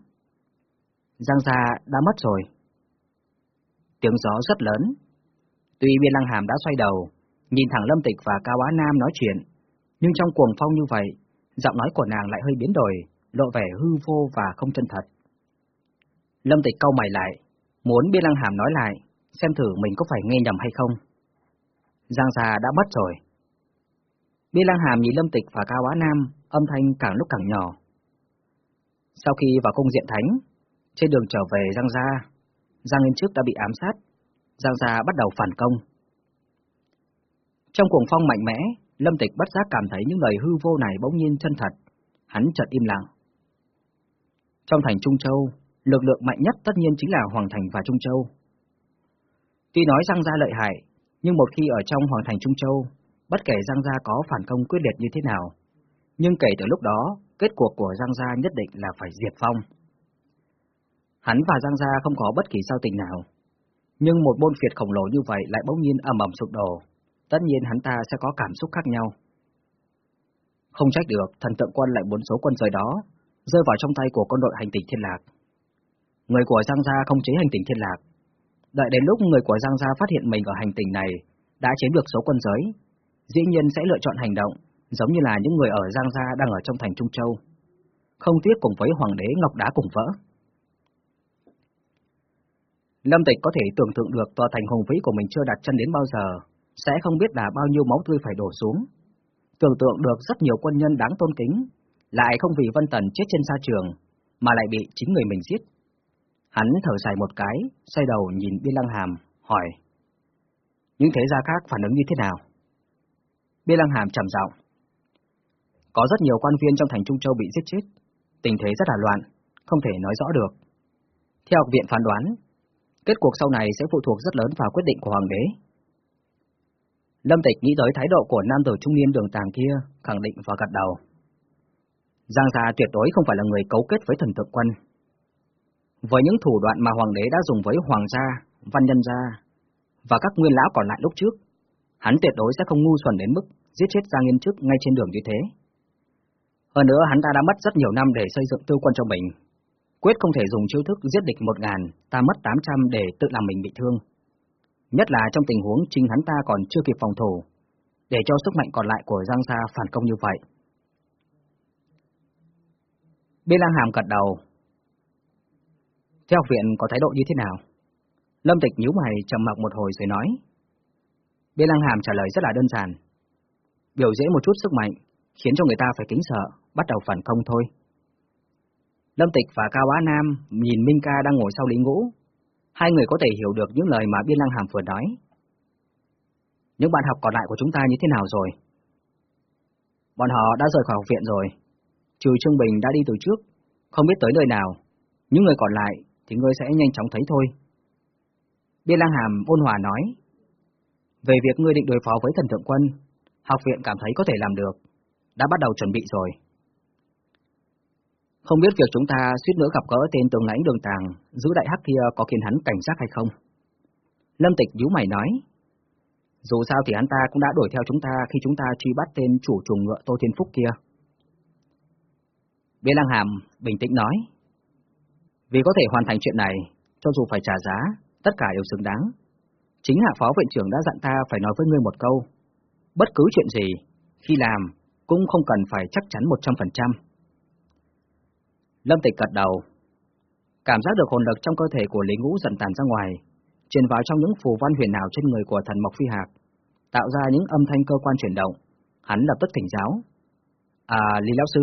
Giang Gia đã mất rồi. Tiếng gió rất lớn. Tuy Bê Lăng Hàm đã xoay đầu, nhìn thẳng Lâm Tịch và Cao Á Nam nói chuyện, nhưng trong cuồng phong như vậy, giọng nói của nàng lại hơi biến đổi, lộ vẻ hư vô và không chân thật. Lâm Tịch câu mày lại, muốn Biên Lăng Hàm nói lại, xem thử mình có phải nghe nhầm hay không. Giang Gia đã mất rồi. Biên Lăng Hàm nhìn Lâm Tịch và Cao Á Nam, âm thanh càng lúc càng nhỏ. Sau khi vào cung diện thánh, trên đường trở về Giang Gia, Giang Nguyên trước đã bị ám sát, Giang Gia bắt đầu phản công. Trong cuồng phong mạnh mẽ, Lâm Tịch bất giác cảm thấy những lời hư vô này bỗng nhiên chân thật, hắn chợt im lặng. Trong thành Trung Châu, lực lượng mạnh nhất tất nhiên chính là Hoàng Thành và Trung Châu. Tuy nói Giang Gia lợi hại, nhưng một khi ở trong Hoàng Thành Trung Châu, bất kể Giang Gia có phản công quyết liệt như thế nào, nhưng kể từ lúc đó, kết cuộc của Giang Gia nhất định là phải diệt phong. Hắn và Giang Gia không có bất kỳ giao tình nào, nhưng một môn phiệt khổng lồ như vậy lại bỗng nhiên ầm ầm sụp đổ, tất nhiên hắn ta sẽ có cảm xúc khác nhau. Không trách được, thần tượng quân lại muốn số quân rời đó, rơi vào trong tay của quân đội hành tinh Thiên Lạc. Người của Giang Gia không chế hành tinh Thiên Lạc. Đợi đến lúc người của Giang Gia phát hiện mình ở hành tinh này đã chiếm được số quân giới, dĩ nhiên sẽ lựa chọn hành động, giống như là những người ở Giang Gia đang ở trong thành Trung Châu. Không tiếc cùng với Hoàng đế Ngọc Đá cùng vỡ. Lâm Tịch có thể tưởng tượng được tòa thành hùng vĩ của mình chưa đặt chân đến bao giờ, sẽ không biết là bao nhiêu máu tươi phải đổ xuống. Tưởng tượng được rất nhiều quân nhân đáng tôn kính, lại không vì Vân Tần chết trên sa trường, mà lại bị chính người mình giết. Hắn thở dài một cái, xoay đầu nhìn Biên Lăng Hàm, hỏi. Những thế gia khác phản ứng như thế nào? Biên Lăng Hàm trầm giọng. Có rất nhiều quan viên trong thành Trung Châu bị giết chết, tình thế rất là loạn, không thể nói rõ được. Theo học viện phán đoán, kết cuộc sau này sẽ phụ thuộc rất lớn vào quyết định của Hoàng đế. Lâm Tịch nghĩ tới thái độ của nam tử trung niên đường tàng kia, khẳng định và gật đầu. Giang Gia tuyệt đối không phải là người cấu kết với thần tượng quân. Với những thủ đoạn mà Hoàng đế đã dùng với Hoàng gia, Văn Nhân gia và các nguyên lão còn lại lúc trước, hắn tuyệt đối sẽ không ngu xuẩn đến mức giết chết Giang yên trước ngay trên đường như thế. Hơn nữa hắn ta đã mất rất nhiều năm để xây dựng tư quân cho mình. Quyết không thể dùng chiêu thức giết địch một ngàn, ta mất tám trăm để tự làm mình bị thương. Nhất là trong tình huống chính hắn ta còn chưa kịp phòng thủ, để cho sức mạnh còn lại của Giang Gia phản công như vậy. Biên Lang Hàm gật đầu. Theo học viện có thái độ như thế nào? Lâm Tịch nhíu mày trầm mặc một hồi rồi nói. Biên Lang Hàm trả lời rất là đơn giản. Biểu dễ một chút sức mạnh, khiến cho người ta phải kính sợ, bắt đầu phản công thôi. Lâm Tịch và Cao Á Nam nhìn Minh Ca đang ngồi sau Lý Ngũ. Hai người có thể hiểu được những lời mà Biên Lăng Hàm vừa nói. Những bạn học còn lại của chúng ta như thế nào rồi? Bọn họ đã rời khỏi học viện rồi. Trừ Trương Bình đã đi từ trước, không biết tới nơi nào. Những người còn lại thì ngươi sẽ nhanh chóng thấy thôi. Biên Lang Hàm ôn hòa nói. Về việc ngươi định đối phó với thần thượng quân, học viện cảm thấy có thể làm được, đã bắt đầu chuẩn bị rồi. Không biết việc chúng ta suýt nữa gặp gỡ tên tường lãnh đường tàng, giữ đại hắc kia có khiến hắn cảnh giác hay không? Lâm Tịch nhíu mày nói. Dù sao thì hắn ta cũng đã đuổi theo chúng ta khi chúng ta truy bắt tên chủ trùng ngựa Tô Thiên Phúc kia. Biên Lăng Hàm bình tĩnh nói. Vì có thể hoàn thành chuyện này, cho dù phải trả giá, tất cả đều xứng đáng. Chính hạ phó viện trưởng đã dặn ta phải nói với ngươi một câu. Bất cứ chuyện gì, khi làm, cũng không cần phải chắc chắn 100%. Lâm Tịch gật đầu. Cảm giác được hồn lực trong cơ thể của Lý Ngũ dần tàn ra ngoài, truyền vào trong những phù văn huyền ảo trên người của thần Mộc Phi Hạc, tạo ra những âm thanh cơ quan chuyển động. Hắn lập tức thỉnh giáo. À, Lý Lão Sư,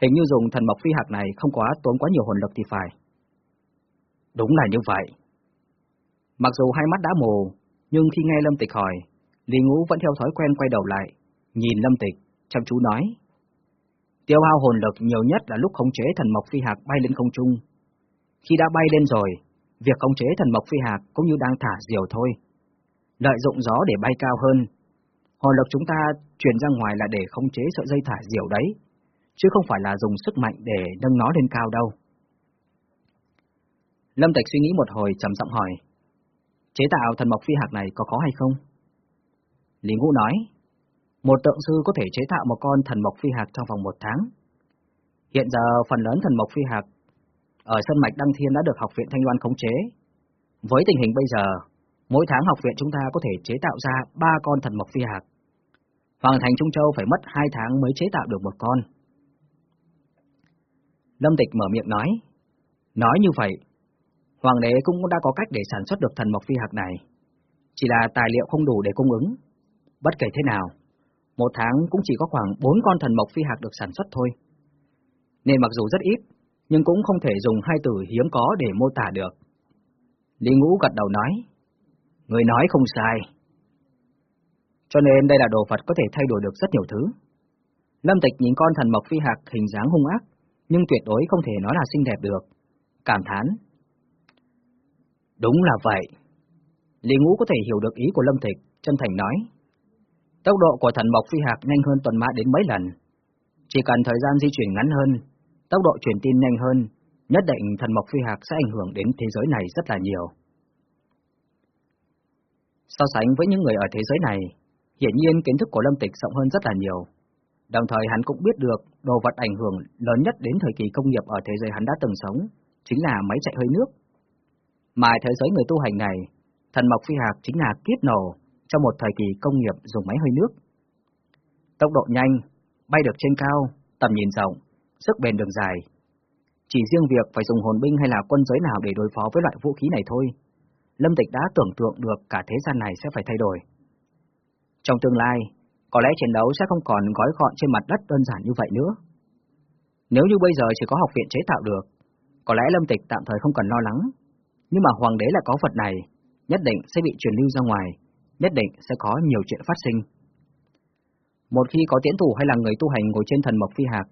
hình như dùng thần Mộc Phi Hạc này không quá tốn quá nhiều hồn lực thì phải. Đúng là như vậy. Mặc dù hai mắt đã mù, nhưng khi nghe Lâm Tịch hỏi, Lý Ngũ vẫn theo thói quen quay đầu lại, nhìn Lâm Tịch, chăm chú nói. Tiêu hao hồn lực nhiều nhất là lúc khống chế thần mộc phi hạc bay lên không trung. Khi đã bay lên rồi, việc khống chế thần mộc phi hạc cũng như đang thả diều thôi. Lợi dụng gió để bay cao hơn. Hồn lực chúng ta truyền ra ngoài là để khống chế sợi dây thả diều đấy, chứ không phải là dùng sức mạnh để nâng nó lên cao đâu. Lâm Tịch suy nghĩ một hồi trầm giọng hỏi, chế tạo thần mộc phi hạc này có khó hay không? Lý Ngũ nói, một tượng sư có thể chế tạo một con thần mộc phi hạc trong vòng một tháng. Hiện giờ phần lớn thần mộc phi hạc ở sân mạch Đăng Thiên đã được học viện Thanh Loan khống chế. Với tình hình bây giờ, mỗi tháng học viện chúng ta có thể chế tạo ra ba con thần mộc phi hạc. Hoàng thành Trung Châu phải mất hai tháng mới chế tạo được một con. Lâm Tịch mở miệng nói, nói như vậy, Hoàng đế cũng đã có cách để sản xuất được thần mộc phi hạc này, chỉ là tài liệu không đủ để cung ứng. Bất kể thế nào, một tháng cũng chỉ có khoảng bốn con thần mộc phi hạc được sản xuất thôi. Nên mặc dù rất ít, nhưng cũng không thể dùng hai từ hiếm có để mô tả được. Lý Ngũ gật đầu nói, Người nói không sai. Cho nên đây là đồ vật có thể thay đổi được rất nhiều thứ. Lâm Tịch nhìn con thần mộc phi hạc hình dáng hung ác, nhưng tuyệt đối không thể nói là xinh đẹp được. Cảm thán. Đúng là vậy. Lý Ngũ có thể hiểu được ý của Lâm Tịch, chân thành nói. Tốc độ của thần Mộc Phi Hạc nhanh hơn tuần mã đến mấy lần. Chỉ cần thời gian di chuyển ngắn hơn, tốc độ truyền tin nhanh hơn, nhất định thần Mộc Phi Hạc sẽ ảnh hưởng đến thế giới này rất là nhiều. So sánh với những người ở thế giới này, hiển nhiên kiến thức của Lâm Tịch rộng hơn rất là nhiều. Đồng thời hắn cũng biết được đồ vật ảnh hưởng lớn nhất đến thời kỳ công nghiệp ở thế giới hắn đã từng sống, chính là máy chạy hơi nước. Mà thế giới người tu hành này, thần Mộc Phi Hạc chính là kiếp nổ trong một thời kỳ công nghiệp dùng máy hơi nước. Tốc độ nhanh, bay được trên cao, tầm nhìn rộng, sức bền đường dài. Chỉ riêng việc phải dùng hồn binh hay là quân giới nào để đối phó với loại vũ khí này thôi, Lâm Tịch đã tưởng tượng được cả thế gian này sẽ phải thay đổi. Trong tương lai, có lẽ chiến đấu sẽ không còn gói gọn trên mặt đất đơn giản như vậy nữa. Nếu như bây giờ chỉ có học viện chế tạo được, có lẽ Lâm Tịch tạm thời không cần lo lắng, nhưng mà hoàng đế là có vật này, nhất định sẽ bị truyền lưu ra ngoài, nhất định sẽ có nhiều chuyện phát sinh. Một khi có tiễn thủ hay là người tu hành ngồi trên thần mộc phi hạc,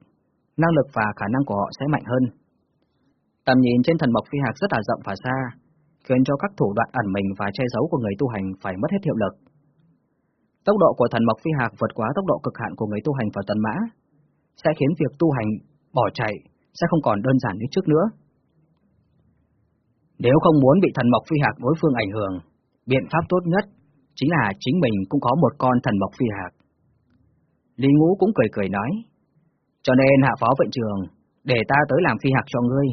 năng lực và khả năng của họ sẽ mạnh hơn. Tầm nhìn trên thần mộc phi hạc rất là rộng và xa, khiến cho các thủ đoạn ẩn mình và che giấu của người tu hành phải mất hết hiệu lực. Tốc độ của thần mộc phi hạc vượt quá tốc độ cực hạn của người tu hành và tần mã, sẽ khiến việc tu hành bỏ chạy sẽ không còn đơn giản như trước nữa. Nếu không muốn bị thần mộc phi hạc đối phương ảnh hưởng, biện pháp tốt nhất chính là chính mình cũng có một con thần mộc phi hạc. Lý Ngũ cũng cười cười nói, cho nên hạ phó vận trường, để ta tới làm phi hạc cho ngươi.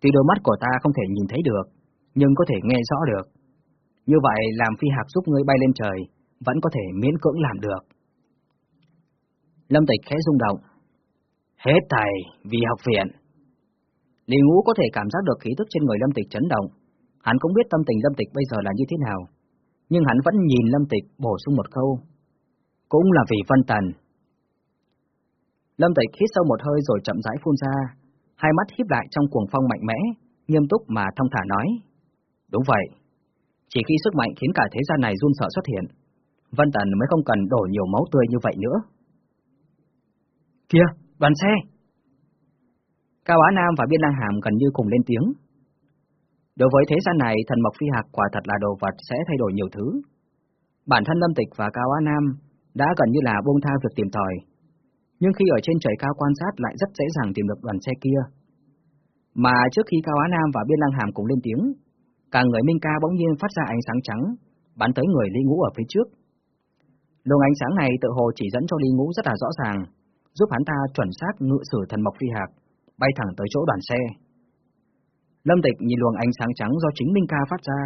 Tuy đôi mắt của ta không thể nhìn thấy được, nhưng có thể nghe rõ được. Như vậy làm phi hạc giúp ngươi bay lên trời, vẫn có thể miễn cưỡng làm được. Lâm Tịch khẽ rung động. Hết thầy, vì học viện. Lý Ngũ có thể cảm giác được khí tức trên người Lâm Tịch chấn động. Hắn cũng biết tâm tình Lâm Tịch bây giờ là như thế nào. Nhưng hắn vẫn nhìn Lâm Tịch bổ sung một câu. Cũng là vì Vân Tần. Lâm Tịch hít sâu một hơi rồi chậm rãi phun ra, hai mắt híp lại trong cuồng phong mạnh mẽ, nghiêm túc mà thông thả nói. Đúng vậy, chỉ khi sức mạnh khiến cả thế gian này run sợ xuất hiện, Vân Tần mới không cần đổ nhiều máu tươi như vậy nữa. Kìa, đoàn xe! Cao Á Nam và Biên Lang Hàm gần như cùng lên tiếng. Đối với thế gian này, thần Mộc Phi Hạc quả thật là đồ vật sẽ thay đổi nhiều thứ. Bản thân Lâm Tịch và Cao Á Nam đã gần như là buông tha việc tìm tòi, nhưng khi ở trên trời cao quan sát lại rất dễ dàng tìm được đoàn xe kia. Mà trước khi Cao Á Nam và Biên Lang Hàm cùng lên tiếng, cả người Minh Ca bỗng nhiên phát ra ánh sáng trắng, bắn tới người Lý Ngũ ở phía trước. Luồng ánh sáng này tự hồ chỉ dẫn cho Lý Ngũ rất là rõ ràng, giúp hắn ta chuẩn xác ngự sử thần mộc phi hạc, bay thẳng tới chỗ đoàn xe. Lâm Tịch nhìn luồng ánh sáng trắng do chính Minh Ca phát ra,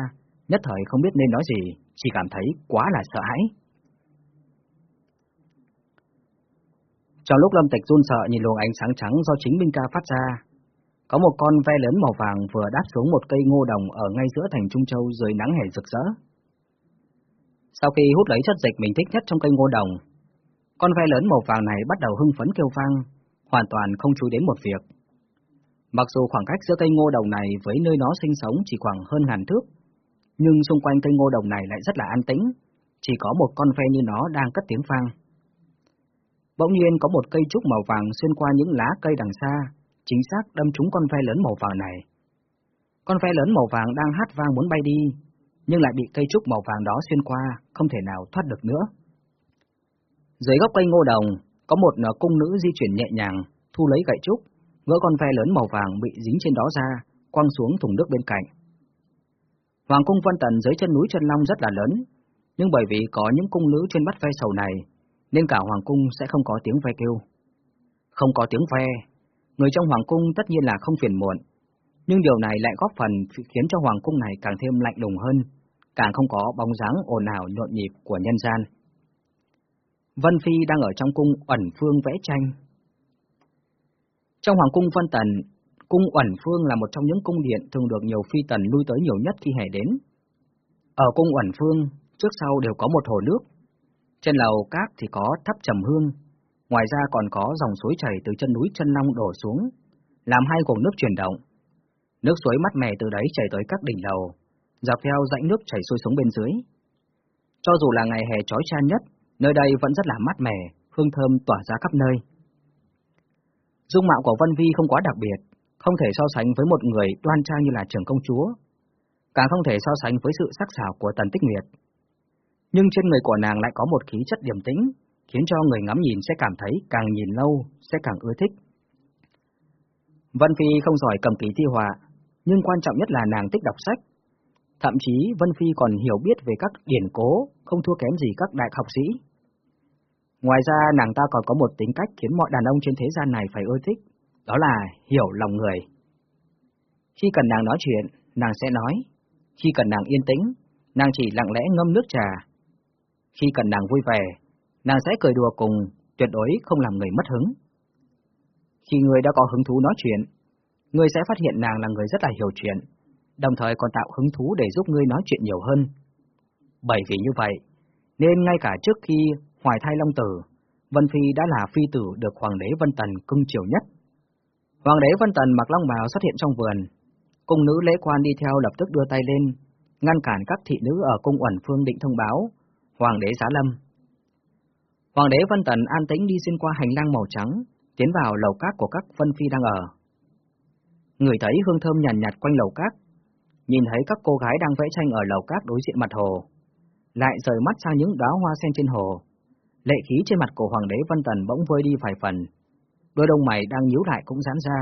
nhất thời không biết nên nói gì, chỉ cảm thấy quá là sợ hãi. Trong lúc Lâm Tịch run sợ nhìn luồng ánh sáng trắng do chính Minh Ca phát ra, có một con ve lớn màu vàng vừa đáp xuống một cây ngô đồng ở ngay giữa thành Trung Châu dưới nắng hè rực rỡ. Sau khi hút lấy chất dịch mình thích nhất trong cây ngô đồng, con ve lớn màu vàng này bắt đầu hưng phấn kêu vang, hoàn toàn không chú đến một việc. Mặc dù khoảng cách giữa cây ngô đồng này với nơi nó sinh sống chỉ khoảng hơn ngàn thước, nhưng xung quanh cây ngô đồng này lại rất là an tĩnh, chỉ có một con ve như nó đang cất tiếng vang. Bỗng nhiên có một cây trúc màu vàng xuyên qua những lá cây đằng xa, chính xác đâm trúng con ve lớn màu vàng này. Con ve lớn màu vàng đang hát vang muốn bay đi, nhưng lại bị cây trúc màu vàng đó xuyên qua, không thể nào thoát được nữa. Dưới gốc cây ngô đồng, có một ờ, cung nữ di chuyển nhẹ nhàng, thu lấy gậy trúc, gỡ con ve lớn màu vàng bị dính trên đó ra, quăng xuống thùng nước bên cạnh. Hoàng cung Vân Tần dưới chân núi Chân Long rất là lớn, nhưng bởi vì có những cung nữ trên bắt ve sầu này, nên cả Hoàng cung sẽ không có tiếng ve kêu. Không có tiếng ve, người trong Hoàng cung tất nhiên là không phiền muộn, nhưng điều này lại góp phần khiến cho Hoàng cung này càng thêm lạnh lùng hơn, càng không có bóng dáng ồn ào nhộn nhịp của nhân gian. Vân Phi đang ở trong cung ẩn phương vẽ tranh. Trong Hoàng cung Vân Tần, cung ẩn phương là một trong những cung điện thường được nhiều phi tần lui tới nhiều nhất khi hè đến. Ở cung ẩn phương, trước sau đều có một hồ nước. Trên lầu cát thì có tháp trầm hương, ngoài ra còn có dòng suối chảy từ chân núi chân long đổ xuống, làm hai nguồn nước chuyển động. Nước suối mát mẻ từ đấy chảy tới các đỉnh lầu, dọc theo rãnh nước chảy sôi xuống bên dưới. Cho dù là ngày hè trói chan nhất, nơi đây vẫn rất là mát mẻ, hương thơm tỏa ra khắp nơi. Dung mạo của Vân Vi không quá đặc biệt, không thể so sánh với một người đoan trang như là trưởng công chúa, càng không thể so sánh với sự sắc sảo của Tần Tích Nguyệt. Nhưng trên người của nàng lại có một khí chất điềm tĩnh, khiến cho người ngắm nhìn sẽ cảm thấy càng nhìn lâu sẽ càng ưa thích. Vân Phi không giỏi cầm ký thi họa, nhưng quan trọng nhất là nàng thích đọc sách. Thậm chí Vân Phi còn hiểu biết về các điển cố, không thua kém gì các đại học sĩ. Ngoài ra nàng ta còn có một tính cách khiến mọi đàn ông trên thế gian này phải ưa thích, đó là hiểu lòng người. Khi cần nàng nói chuyện, nàng sẽ nói. Khi cần nàng yên tĩnh, nàng chỉ lặng lẽ ngâm nước trà. Khi cần nàng vui vẻ, nàng sẽ cười đùa cùng, tuyệt đối không làm người mất hứng. Khi người đã có hứng thú nói chuyện, người sẽ phát hiện nàng là người rất là hiểu chuyện, đồng thời còn tạo hứng thú để giúp ngươi nói chuyện nhiều hơn. Bởi vì như vậy, nên ngay cả trước khi hoài thai long tử, Vân Phi đã là phi tử được Hoàng đế Vân Tần cưng chiều nhất. Hoàng đế Vân Tần mặc long bào xuất hiện trong vườn, cung nữ lễ quan đi theo lập tức đưa tay lên, ngăn cản các thị nữ ở cung uẩn phương định thông báo, Hoàng đế giá lâm. Hoàng đế Vân Tần an tĩnh đi xuyên qua hành lang màu trắng, tiến vào lầu cát của các Vân Phi đang ở. Người thấy hương thơm nhàn nhạt, nhạt quanh lầu cát, nhìn thấy các cô gái đang vẽ tranh ở lầu cát đối diện mặt hồ, lại rời mắt sang những đóa hoa sen trên hồ. Lệ khí trên mặt của Hoàng đế Vân Tần bỗng vơi đi vài phần, đôi đông mày đang nhíu lại cũng giãn ra.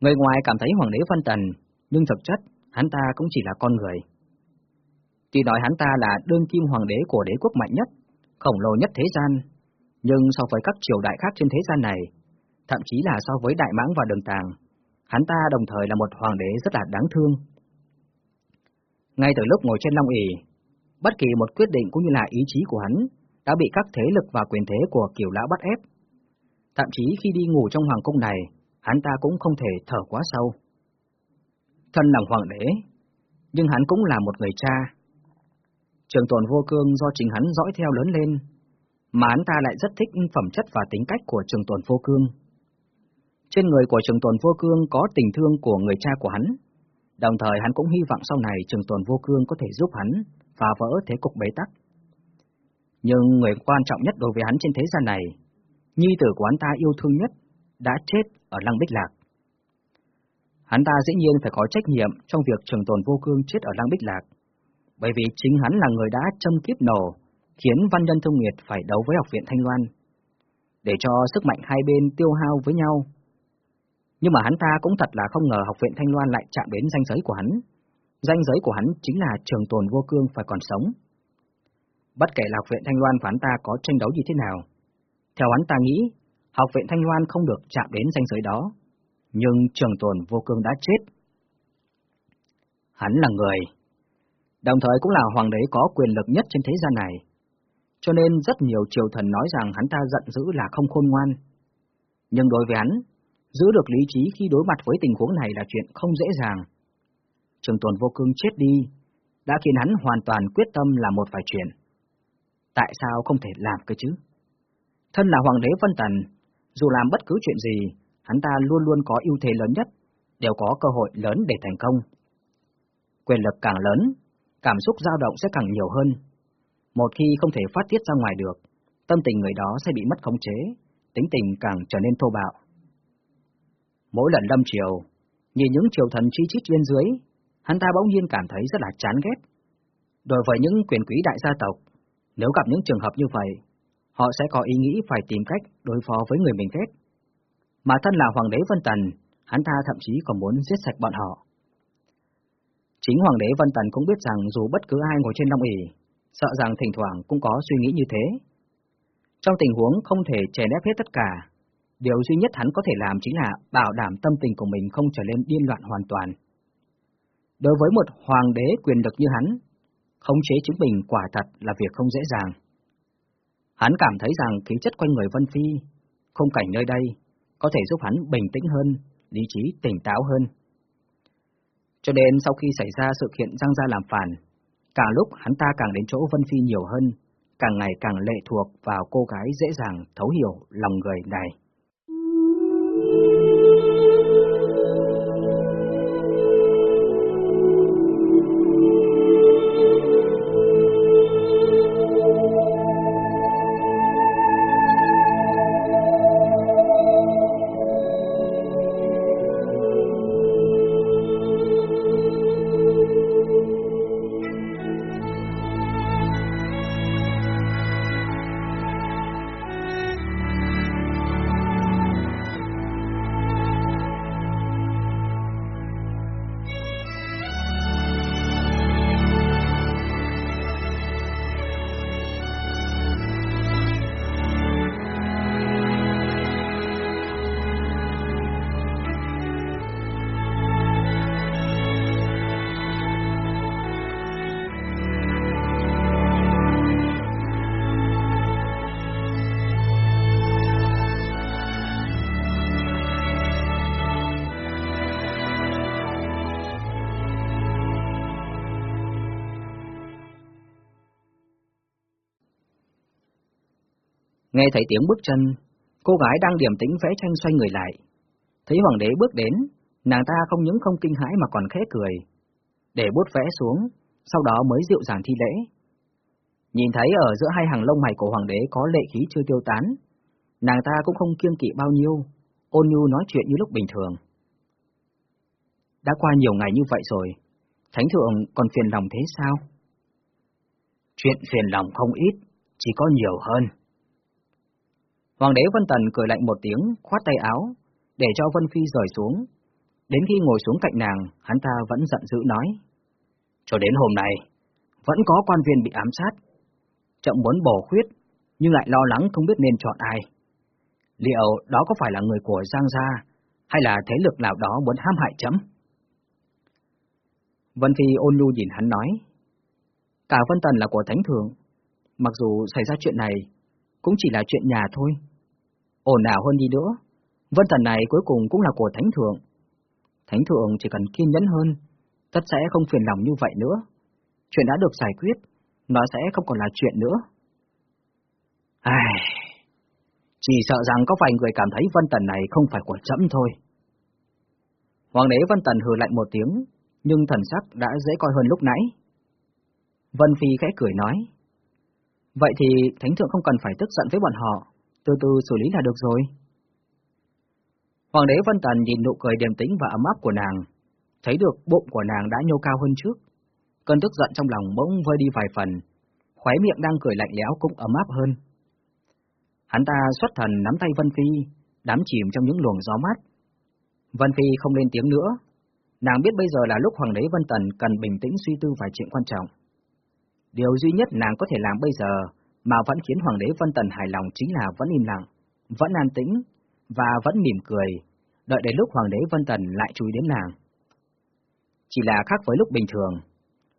Người ngoài cảm thấy Hoàng đế Vân Tần, nhưng thực chất hắn ta cũng chỉ là con người. Tuy nói hắn ta là đương kim hoàng đế của đế quốc mạnh nhất, khổng lồ nhất thế gian, nhưng so với các triều đại khác trên thế gian này, thậm chí là so với Đại Mãng và Đường Tàng, hắn ta đồng thời là một hoàng đế rất là đáng thương. Ngay từ lúc ngồi trên Long ỷ, bất kỳ một quyết định cũng như là ý chí của hắn đã bị các thế lực và quyền thế của Kiều Lão bắt ép. Thậm chí khi đi ngủ trong hoàng cung này, hắn ta cũng không thể thở quá sâu. Thân là hoàng đế, nhưng hắn cũng là một người cha. Trường tồn vô cương do chính hắn dõi theo lớn lên, mà hắn ta lại rất thích phẩm chất và tính cách của trường tồn vô cương. Trên người của trường tồn vô cương có tình thương của người cha của hắn, đồng thời hắn cũng hy vọng sau này trường tồn vô cương có thể giúp hắn phá vỡ thế cục bế tắc. Nhưng người quan trọng nhất đối với hắn trên thế gian này, nhi tử của hắn ta yêu thương nhất, đã chết ở Lăng Bích Lạc. Hắn ta dĩ nhiên phải có trách nhiệm trong việc trường tồn vô cương chết ở Lăng Bích Lạc, bởi vì chính hắn là người đã châm kiếp nổ, khiến Văn Nhân Thông Nguyệt phải đấu với Học viện Thanh Loan, để cho sức mạnh hai bên tiêu hao với nhau. Nhưng mà hắn ta cũng thật là không ngờ Học viện Thanh Loan lại chạm đến danh giới của hắn. Danh giới của hắn chính là trường tồn vô cương phải còn sống. Bất kể là Học viện Thanh Loan và hắn ta có tranh đấu như thế nào, theo hắn ta nghĩ, Học viện Thanh Loan không được chạm đến danh giới đó, nhưng trường tồn vô cương đã chết. Hắn là người, đồng thời cũng là hoàng đế có quyền lực nhất trên thế gian này, cho nên rất nhiều triều thần nói rằng hắn ta giận dữ là không khôn ngoan. Nhưng đối với hắn, giữ được lý trí khi đối mặt với tình huống này là chuyện không dễ dàng. Trường tồn vô cương chết đi, đã khiến hắn hoàn toàn quyết tâm làm một vài chuyện. Tại sao không thể làm cơ chứ? Thân là hoàng đế Vân Tần, dù làm bất cứ chuyện gì, hắn ta luôn luôn có ưu thế lớn nhất, đều có cơ hội lớn để thành công. Quyền lực càng lớn, cảm xúc dao động sẽ càng nhiều hơn. Một khi không thể phát tiết ra ngoài được, tâm tình người đó sẽ bị mất khống chế, tính tình càng trở nên thô bạo. Mỗi lần lâm triều, nhìn những triều thần chi chít bên dưới, hắn ta bỗng nhiên cảm thấy rất là chán ghét. Đối với những quyền quý đại gia tộc, nếu gặp những trường hợp như vậy, họ sẽ có ý nghĩ phải tìm cách đối phó với người mình ghét. Mà thân là Hoàng đế Vân Tần, hắn ta thậm chí còn muốn giết sạch bọn họ. Chính Hoàng đế Vân Tần cũng biết rằng dù bất cứ ai ngồi trên Long ỷ, sợ rằng thỉnh thoảng cũng có suy nghĩ như thế. Trong tình huống không thể chè ép hết tất cả, điều duy nhất hắn có thể làm chính là bảo đảm tâm tình của mình không trở nên điên loạn hoàn toàn. Đối với một hoàng đế quyền lực như hắn, khống chế chính mình quả thật là việc không dễ dàng. Hắn cảm thấy rằng khí chất quanh người Vân Phi, khung cảnh nơi đây, có thể giúp hắn bình tĩnh hơn, lý trí tỉnh táo hơn. Cho nên sau khi xảy ra sự kiện Giang Gia làm phản, càng lúc hắn ta càng đến chỗ Vân Phi nhiều hơn, càng ngày càng lệ thuộc vào cô gái dễ dàng thấu hiểu lòng người này. Nghe thấy tiếng bước chân, cô gái đang điểm tĩnh vẽ tranh xoay người lại. Thấy hoàng đế bước đến, nàng ta không những không kinh hãi mà còn khẽ cười. Để bút vẽ xuống, sau đó mới dịu dàng thi lễ. Nhìn thấy ở giữa hai hàng lông mày của hoàng đế có lệ khí chưa tiêu tán, nàng ta cũng không kiêng kỵ bao nhiêu, ôn nhu nói chuyện như lúc bình thường. Đã qua nhiều ngày như vậy rồi, Thánh Thượng còn phiền lòng thế sao? Chuyện phiền lòng không ít, chỉ có nhiều hơn. Hoàng đế Vân Tần cười lạnh một tiếng, khoát tay áo, để cho Vân Phi rời xuống. Đến khi ngồi xuống cạnh nàng, hắn ta vẫn giận dữ nói. Cho đến hôm nay, vẫn có quan viên bị ám sát. Chậm muốn bổ khuyết, nhưng lại lo lắng không biết nên chọn ai. Liệu đó có phải là người của Giang Gia, hay là thế lực nào đó muốn ham hại chấm? Vân Phi ôn nhu nhìn hắn nói. Cả Vân Tần là của Thánh Thượng, mặc dù xảy ra chuyện này, cũng chỉ là chuyện nhà thôi. Ổn nào hơn đi nữa, Vân Tần này cuối cùng cũng là của Thánh Thượng. Thánh Thượng chỉ cần kiên nhẫn hơn, tất sẽ không phiền lòng như vậy nữa. Chuyện đã được giải quyết, nó sẽ không còn là chuyện nữa. Ai... Chỉ sợ rằng có vài người cảm thấy Vân Tần này không phải của chấm thôi. Hoàng đế Vân Tần hừ lạnh một tiếng, nhưng thần sắc đã dễ coi hơn lúc nãy. Vân Phi khẽ cười nói. Vậy thì Thánh Thượng không cần phải tức giận với bọn họ, từ từ xử lý là được rồi. Hoàng đế Vân Tần nhìn nụ cười điềm tĩnh và ấm áp của nàng, thấy được bụng của nàng đã nhô cao hơn trước. Cơn tức giận trong lòng bỗng vơi đi vài phần, khóe miệng đang cười lạnh lẽo cũng ấm áp hơn. Hắn ta xuất thần nắm tay Vân Phi, đắm chìm trong những luồng gió mát. Vân Phi không lên tiếng nữa, nàng biết bây giờ là lúc Hoàng đế Vân Tần cần bình tĩnh suy tư vài chuyện quan trọng. Điều duy nhất nàng có thể làm bây giờ mà vẫn khiến Hoàng đế Vân Tần hài lòng chính là vẫn im lặng, vẫn an tĩnh và vẫn mỉm cười, đợi đến lúc Hoàng đế Vân Tần lại chú ý đến nàng. Chỉ là khác với lúc bình thường,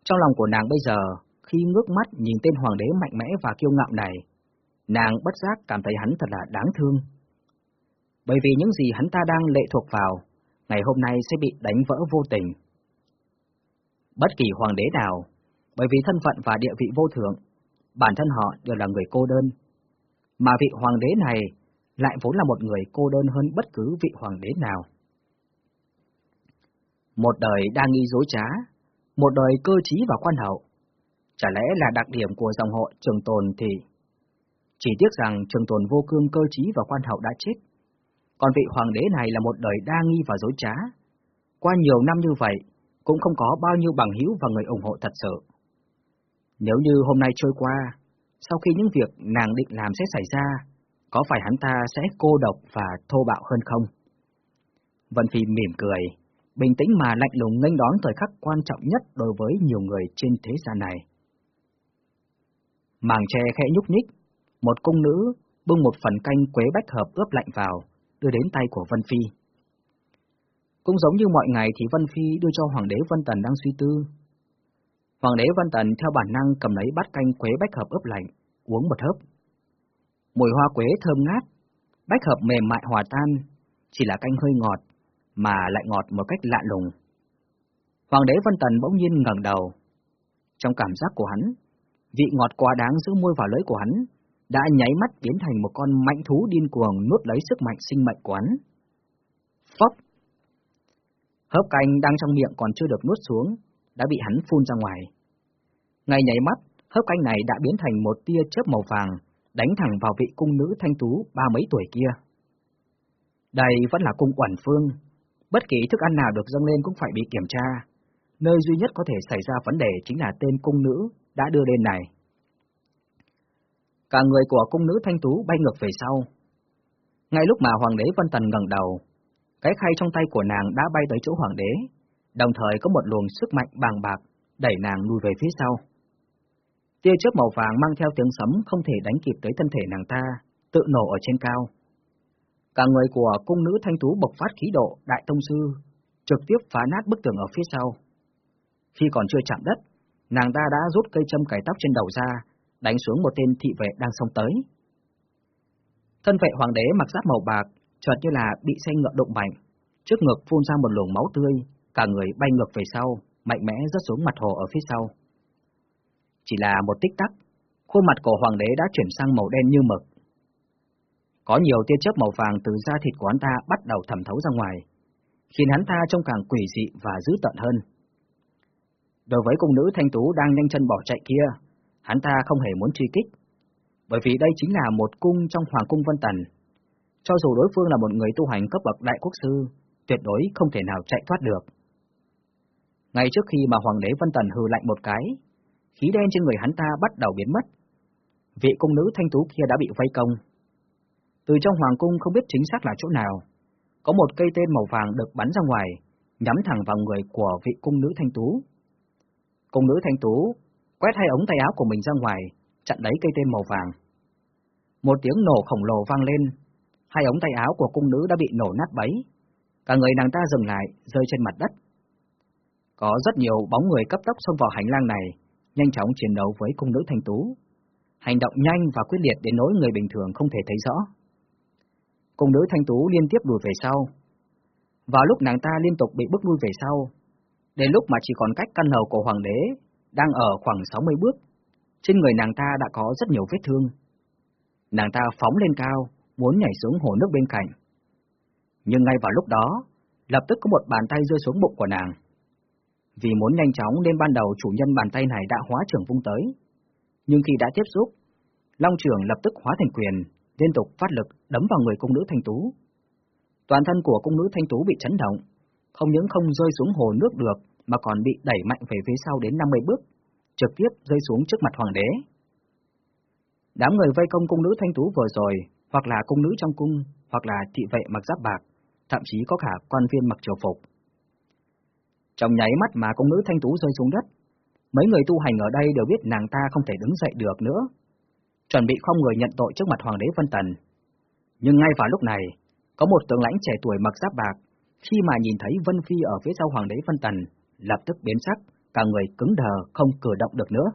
trong lòng của nàng bây giờ, khi ngước mắt nhìn tên Hoàng đế mạnh mẽ và kiêu ngạo này, nàng bất giác cảm thấy hắn thật là đáng thương. Bởi vì những gì hắn ta đang lệ thuộc vào, ngày hôm nay sẽ bị đánh vỡ vô tình. Bất kỳ hoàng đế nào bởi vì thân phận và địa vị vô thượng, bản thân họ đều là người cô đơn. Mà vị hoàng đế này lại vốn là một người cô đơn hơn bất cứ vị hoàng đế nào. Một đời đa nghi dối trá, một đời cơ trí và quan hậu. Chả lẽ là đặc điểm của dòng họ trường tồn thì... Chỉ tiếc rằng trường tồn vô cương cơ trí và quan hậu đã chết. Còn vị hoàng đế này là một đời đa nghi và dối trá. Qua nhiều năm như vậy, cũng không có bao nhiêu bằng hữu và người ủng hộ thật sự. Nếu như hôm nay trôi qua, sau khi những việc nàng định làm sẽ xảy ra, có phải hắn ta sẽ cô độc và thô bạo hơn không? Vân Phi mỉm cười, bình tĩnh mà lạnh lùng nghênh đón thời khắc quan trọng nhất đối với nhiều người trên thế gian này. Màng tre khẽ nhúc nhích, một cung nữ bưng một phần canh quế bách hợp ướp lạnh vào, đưa đến tay của Vân Phi. Cũng giống như mọi ngày thì Vân Phi đưa cho Hoàng đế Vân Tần đang suy tư, Hoàng đế Văn Tần theo bản năng cầm lấy bát canh quế bách hợp ướp lạnh, uống một hớp. Mùi hoa quế thơm ngát, bách hợp mềm mại hòa tan, chỉ là canh hơi ngọt, mà lại ngọt một cách lạ lùng. Hoàng đế Văn Tần bỗng nhiên ngẩng đầu. Trong cảm giác của hắn, vị ngọt quá đáng giữ môi vào lưỡi của hắn, đã nháy mắt biến thành một con mạnh thú điên cuồng nuốt lấy sức mạnh sinh mệnh của hắn. Phốc! Hớp canh đang trong miệng còn chưa được nuốt xuống, đã bị hắn phun ra ngoài. Ngay nhảy mắt, hớp canh này đã biến thành một tia chớp màu vàng, đánh thẳng vào vị cung nữ thanh tú ba mấy tuổi kia. Đây vẫn là cung Quản phương, bất kỳ thức ăn nào được dâng lên cũng phải bị kiểm tra. Nơi duy nhất có thể xảy ra vấn đề chính là tên cung nữ đã đưa lên này. Cả người của cung nữ thanh tú bay ngược về sau. Ngay lúc mà Hoàng đế Vân Tần ngẩng đầu, cái khay trong tay của nàng đã bay tới chỗ Hoàng đế, đồng thời có một luồng sức mạnh bàng bạc đẩy nàng lùi về phía sau. Tia chớp màu vàng mang theo tiếng sấm không thể đánh kịp tới thân thể nàng ta, tự nổ ở trên cao. Cả người của cung nữ thanh tú bộc phát khí độ đại tông sư, trực tiếp phá nát bức tường ở phía sau. Khi còn chưa chạm đất, nàng ta đã rút cây châm cải tóc trên đầu ra, đánh xuống một tên thị vệ đang xông tới. Thân vệ hoàng đế mặc giáp màu bạc, chợt như là bị xe ngựa đụng mạnh, trước ngực phun ra một luồng máu tươi, cả người bay ngược về sau, mạnh mẽ rớt xuống mặt hồ ở phía sau. Chỉ là một tích tắc, khuôn mặt của hoàng đế đã chuyển sang màu đen như mực. Có nhiều tia chớp màu vàng từ da thịt của hắn ta bắt đầu thẩm thấu ra ngoài, khiến hắn ta trông càng quỷ dị và dữ tợn hơn. Đối với cung nữ thanh tú đang nhanh chân bỏ chạy kia, hắn ta không hề muốn truy kích, bởi vì đây chính là một cung trong Hoàng cung Vân Tần. Cho dù đối phương là một người tu hành cấp bậc đại quốc sư, tuyệt đối không thể nào chạy thoát được. Ngay trước khi mà Hoàng đế Vân Tần hừ lạnh một cái, khí đen trên người hắn ta bắt đầu biến mất. Vị cung nữ thanh tú kia đã bị vây công. Từ trong Hoàng cung không biết chính xác là chỗ nào, có một cây tên màu vàng được bắn ra ngoài, nhắm thẳng vào người của vị cung nữ thanh tú. Cung nữ thanh tú quét hai ống tay áo của mình ra ngoài, chặn lấy cây tên màu vàng. Một tiếng nổ khổng lồ vang lên, hai ống tay áo của cung nữ đã bị nổ nát bấy, cả người nàng ta dừng lại, rơi trên mặt đất. Có rất nhiều bóng người cấp tốc xông vào hành lang này, nhanh chóng chiến đấu với cung nữ thanh tú. Hành động nhanh và quyết liệt đến nỗi người bình thường không thể thấy rõ. Cung nữ thanh tú liên tiếp lùi về sau. Vào lúc nàng ta liên tục bị bước lui về sau, đến lúc mà chỉ còn cách căn hầu của hoàng đế, đang ở khoảng 60 bước, trên người nàng ta đã có rất nhiều vết thương. Nàng ta phóng lên cao, muốn nhảy xuống hồ nước bên cạnh. Nhưng ngay vào lúc đó, lập tức có một bàn tay rơi xuống bụng của nàng. Vì muốn nhanh chóng nên ban đầu chủ nhân bàn tay này đã hóa trưởng vung tới. Nhưng khi đã tiếp xúc, Long trưởng lập tức hóa thành quyền, liên tục phát lực đấm vào người cung nữ thanh tú. Toàn thân của cung nữ thanh tú bị chấn động, không những không rơi xuống hồ nước được mà còn bị đẩy mạnh về phía sau đến 50 bước, trực tiếp rơi xuống trước mặt hoàng đế. Đám người vây công cung nữ thanh tú vừa rồi, hoặc là cung nữ trong cung, hoặc là thị vệ mặc giáp bạc, thậm chí có cả quan viên mặc triều phục. Trong nháy mắt mà công nữ thanh tú rơi xuống đất, mấy người tu hành ở đây đều biết nàng ta không thể đứng dậy được nữa, chuẩn bị không người nhận tội trước mặt hoàng đế Vân Tần. Nhưng ngay vào lúc này, có một tướng lãnh trẻ tuổi mặc giáp bạc, khi mà nhìn thấy Vân Phi ở phía sau hoàng đế Vân Tần, lập tức biến sắc, cả người cứng đờ không cử động được nữa.